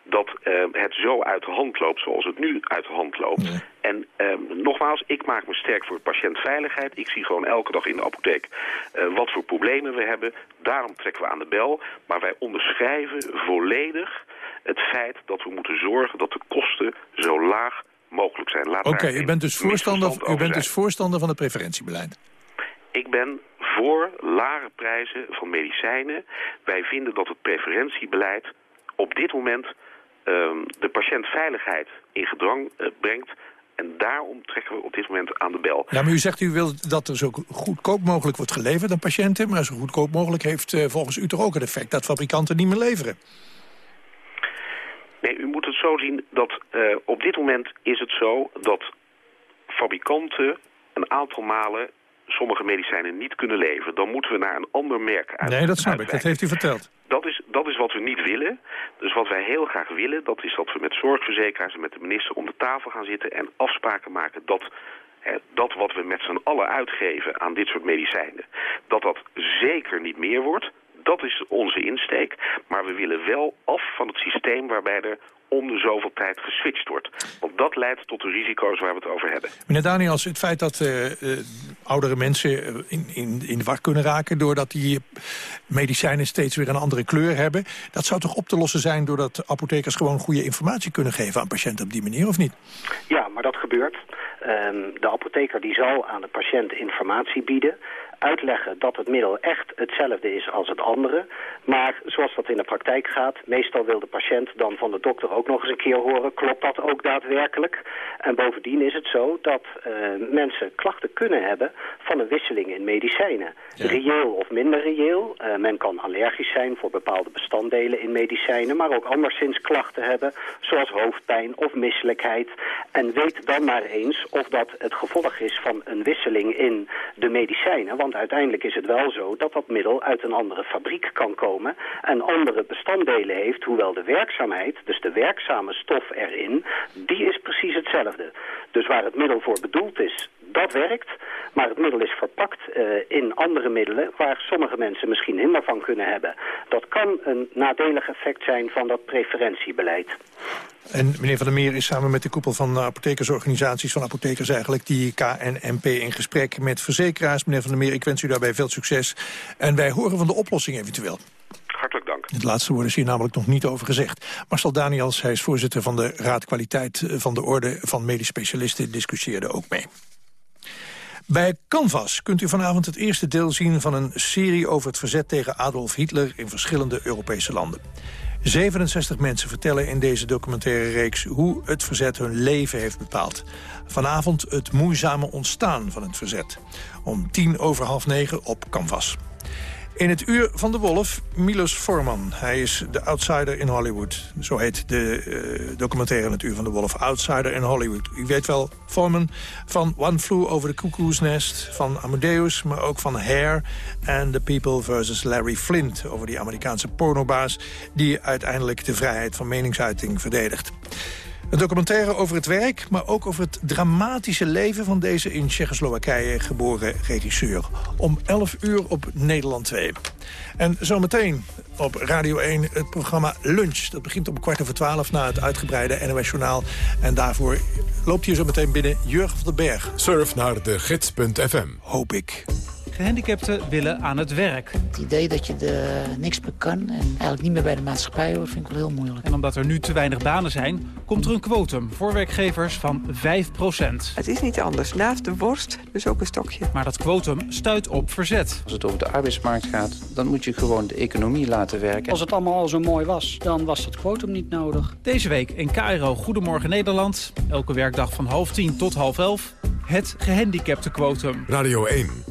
S20: dat eh, het zo uit de hand loopt zoals het nu uit de hand loopt. En eh, nogmaals, ik maak me sterk voor patiëntveiligheid. Ik zie gewoon elke dag in de apotheek eh, wat voor problemen we hebben. Daarom trekken we aan de bel. Maar wij onderschrijven volledig het feit dat we moeten zorgen dat de kosten zo laag mogelijk zijn.
S7: Oké,
S20: daar
S7: u bent, dus voorstander, u bent dus voorstander van het preferentiebeleid.
S20: Ik ben voor lage prijzen van medicijnen. Wij vinden dat het preferentiebeleid op dit moment ehm, de patiëntveiligheid in gedrang eh, brengt. En daarom trekken we op dit moment aan de bel.
S7: Ja, maar u zegt u wil dat er zo goedkoop mogelijk wordt geleverd aan patiënten... maar zo goedkoop mogelijk heeft eh, volgens u toch ook het effect... dat fabrikanten niet meer leveren.
S20: Nee, u moet het zo zien dat eh, op dit moment is het zo dat fabrikanten een aantal malen sommige medicijnen niet kunnen leveren. Dan moeten we naar een ander merk uit.
S7: Nee, dat snap ik. Dat heeft u verteld.
S20: Dat is, dat is wat we niet willen. Dus wat wij heel graag willen, dat is dat we met zorgverzekeraars en met de minister om de tafel gaan zitten en afspraken maken dat dat wat we met z'n allen uitgeven aan dit soort medicijnen, dat dat zeker niet meer wordt. dat is onze insteek. Maar we willen wel af van het systeem waarbij er om de zoveel tijd geswitcht wordt. Want dat leidt tot de risico's waar we het over hebben.
S7: Meneer Daniels, het feit dat eh, eh, oudere mensen eh, in, in, in de war kunnen raken... doordat die medicijnen steeds weer een andere kleur hebben... dat zou toch op te lossen zijn doordat apothekers gewoon goede informatie kunnen geven aan patiënten op die manier, of niet?
S21: Ja, maar dat gebeurt. Ehm, de apotheker die zal aan de patiënt informatie bieden uitleggen dat het middel echt hetzelfde is als het andere. Maar zoals dat in de praktijk gaat, meestal wil de patiënt dan van de dokter ook nog eens een keer horen, klopt dat ook daadwerkelijk? En bovendien is het zo dat uh, mensen klachten kunnen hebben van een wisseling in medicijnen. Ja. Reëel of minder reëel. Uh, men kan allergisch zijn voor bepaalde bestanddelen in medicijnen, maar ook anderszins klachten hebben, zoals hoofdpijn of misselijkheid. En weet dan maar eens of dat het gevolg is van een wisseling in de medicijnen. Want want uiteindelijk is het wel zo dat dat middel uit een andere fabriek kan komen en andere bestanddelen heeft, hoewel de werkzaamheid, dus de werkzame stof erin, die is precies hetzelfde. Dus waar het middel voor bedoeld is, dat werkt, maar het middel is verpakt uh, in andere middelen waar sommige mensen misschien hinder van kunnen hebben. Dat kan een nadelig effect zijn van dat preferentiebeleid.
S7: En meneer Van der Meer is samen met de koepel van apothekersorganisaties van apothekers eigenlijk die KNMP in gesprek met verzekeraars. Meneer Van der Meer, ik wens u daarbij veel succes. En wij horen van de oplossing eventueel.
S20: Hartelijk dank.
S7: Het laatste woord is hier namelijk nog niet over gezegd. Marcel Daniels, hij is voorzitter van de Raad Kwaliteit van de Orde van Medisch Specialisten, discussieerde ook mee. Bij Canvas kunt u vanavond het eerste deel zien van een serie over het verzet tegen Adolf Hitler in verschillende Europese landen. 67 mensen vertellen in deze documentaire reeks hoe het verzet hun leven heeft bepaald. Vanavond het moeizame ontstaan van het verzet. Om tien over half negen op Canvas. In het uur van de wolf, Milos Forman. Hij is de outsider in Hollywood. Zo heet de uh, documentaire in het uur van de wolf. Outsider in Hollywood. U weet wel, Forman van One Flew Over the Cuckoo's Nest... van Amadeus, maar ook van Hair... en The People vs. Larry Flint... over die Amerikaanse pornobaas... die uiteindelijk de vrijheid van meningsuiting verdedigt. Een documentaire over het werk, maar ook over het dramatische leven... van deze in Tsjechoslowakije geboren regisseur. Om 11 uur op Nederland 2. En zometeen op Radio 1 het programma Lunch. Dat begint om kwart over twaalf na het uitgebreide NOS-journaal. En daarvoor loopt hier zo meteen binnen Jurgen van den Berg.
S1: Surf naar de gids.fm.
S7: Hoop ik.
S22: Gehandicapten willen aan het werk.
S23: Het idee dat je er niks meer kan en eigenlijk niet meer bij de maatschappij hoort, vind ik wel heel moeilijk.
S22: En omdat er nu te weinig banen zijn, komt er een quotum voor werkgevers van 5%
S24: Het is niet anders. Naast de worst, dus ook een stokje.
S22: Maar dat quotum stuit op verzet.
S25: Als het over de arbeidsmarkt gaat, dan moet je gewoon de economie laten werken.
S26: Als het allemaal al zo mooi was, dan was dat quotum niet nodig.
S22: Deze week in KRO Goedemorgen Nederland. Elke werkdag van half tien tot half elf. Het gehandicapte quotum.
S1: Radio 1.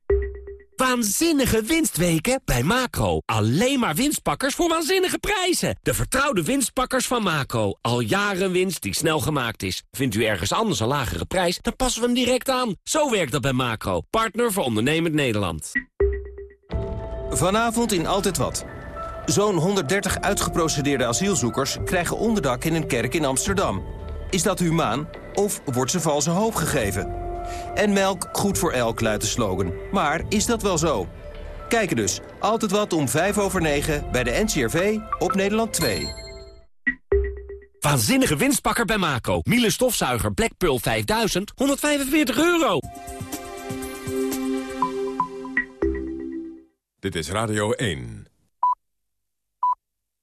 S27: Waanzinnige winstweken bij Macro. Alleen maar winstpakkers voor waanzinnige prijzen. De vertrouwde winstpakkers van Macro. Al jaren winst die snel gemaakt is. Vindt u ergens anders een lagere prijs, dan passen we hem direct aan. Zo werkt dat bij Macro. Partner voor ondernemend Nederland.
S28: Vanavond in Altijd Wat. Zo'n 130 uitgeprocedeerde asielzoekers krijgen onderdak in een kerk in Amsterdam. Is dat humaan of wordt ze valse hoop gegeven? En melk goed voor elk, luidt de slogan. Maar is dat wel zo? Kijken dus. Altijd wat om 5 over 9 bij de NCRV op Nederland 2.
S27: Waanzinnige winstpakker bij Mako. Miele stofzuiger Black Pearl 5000, 145 euro.
S1: Dit is Radio 1.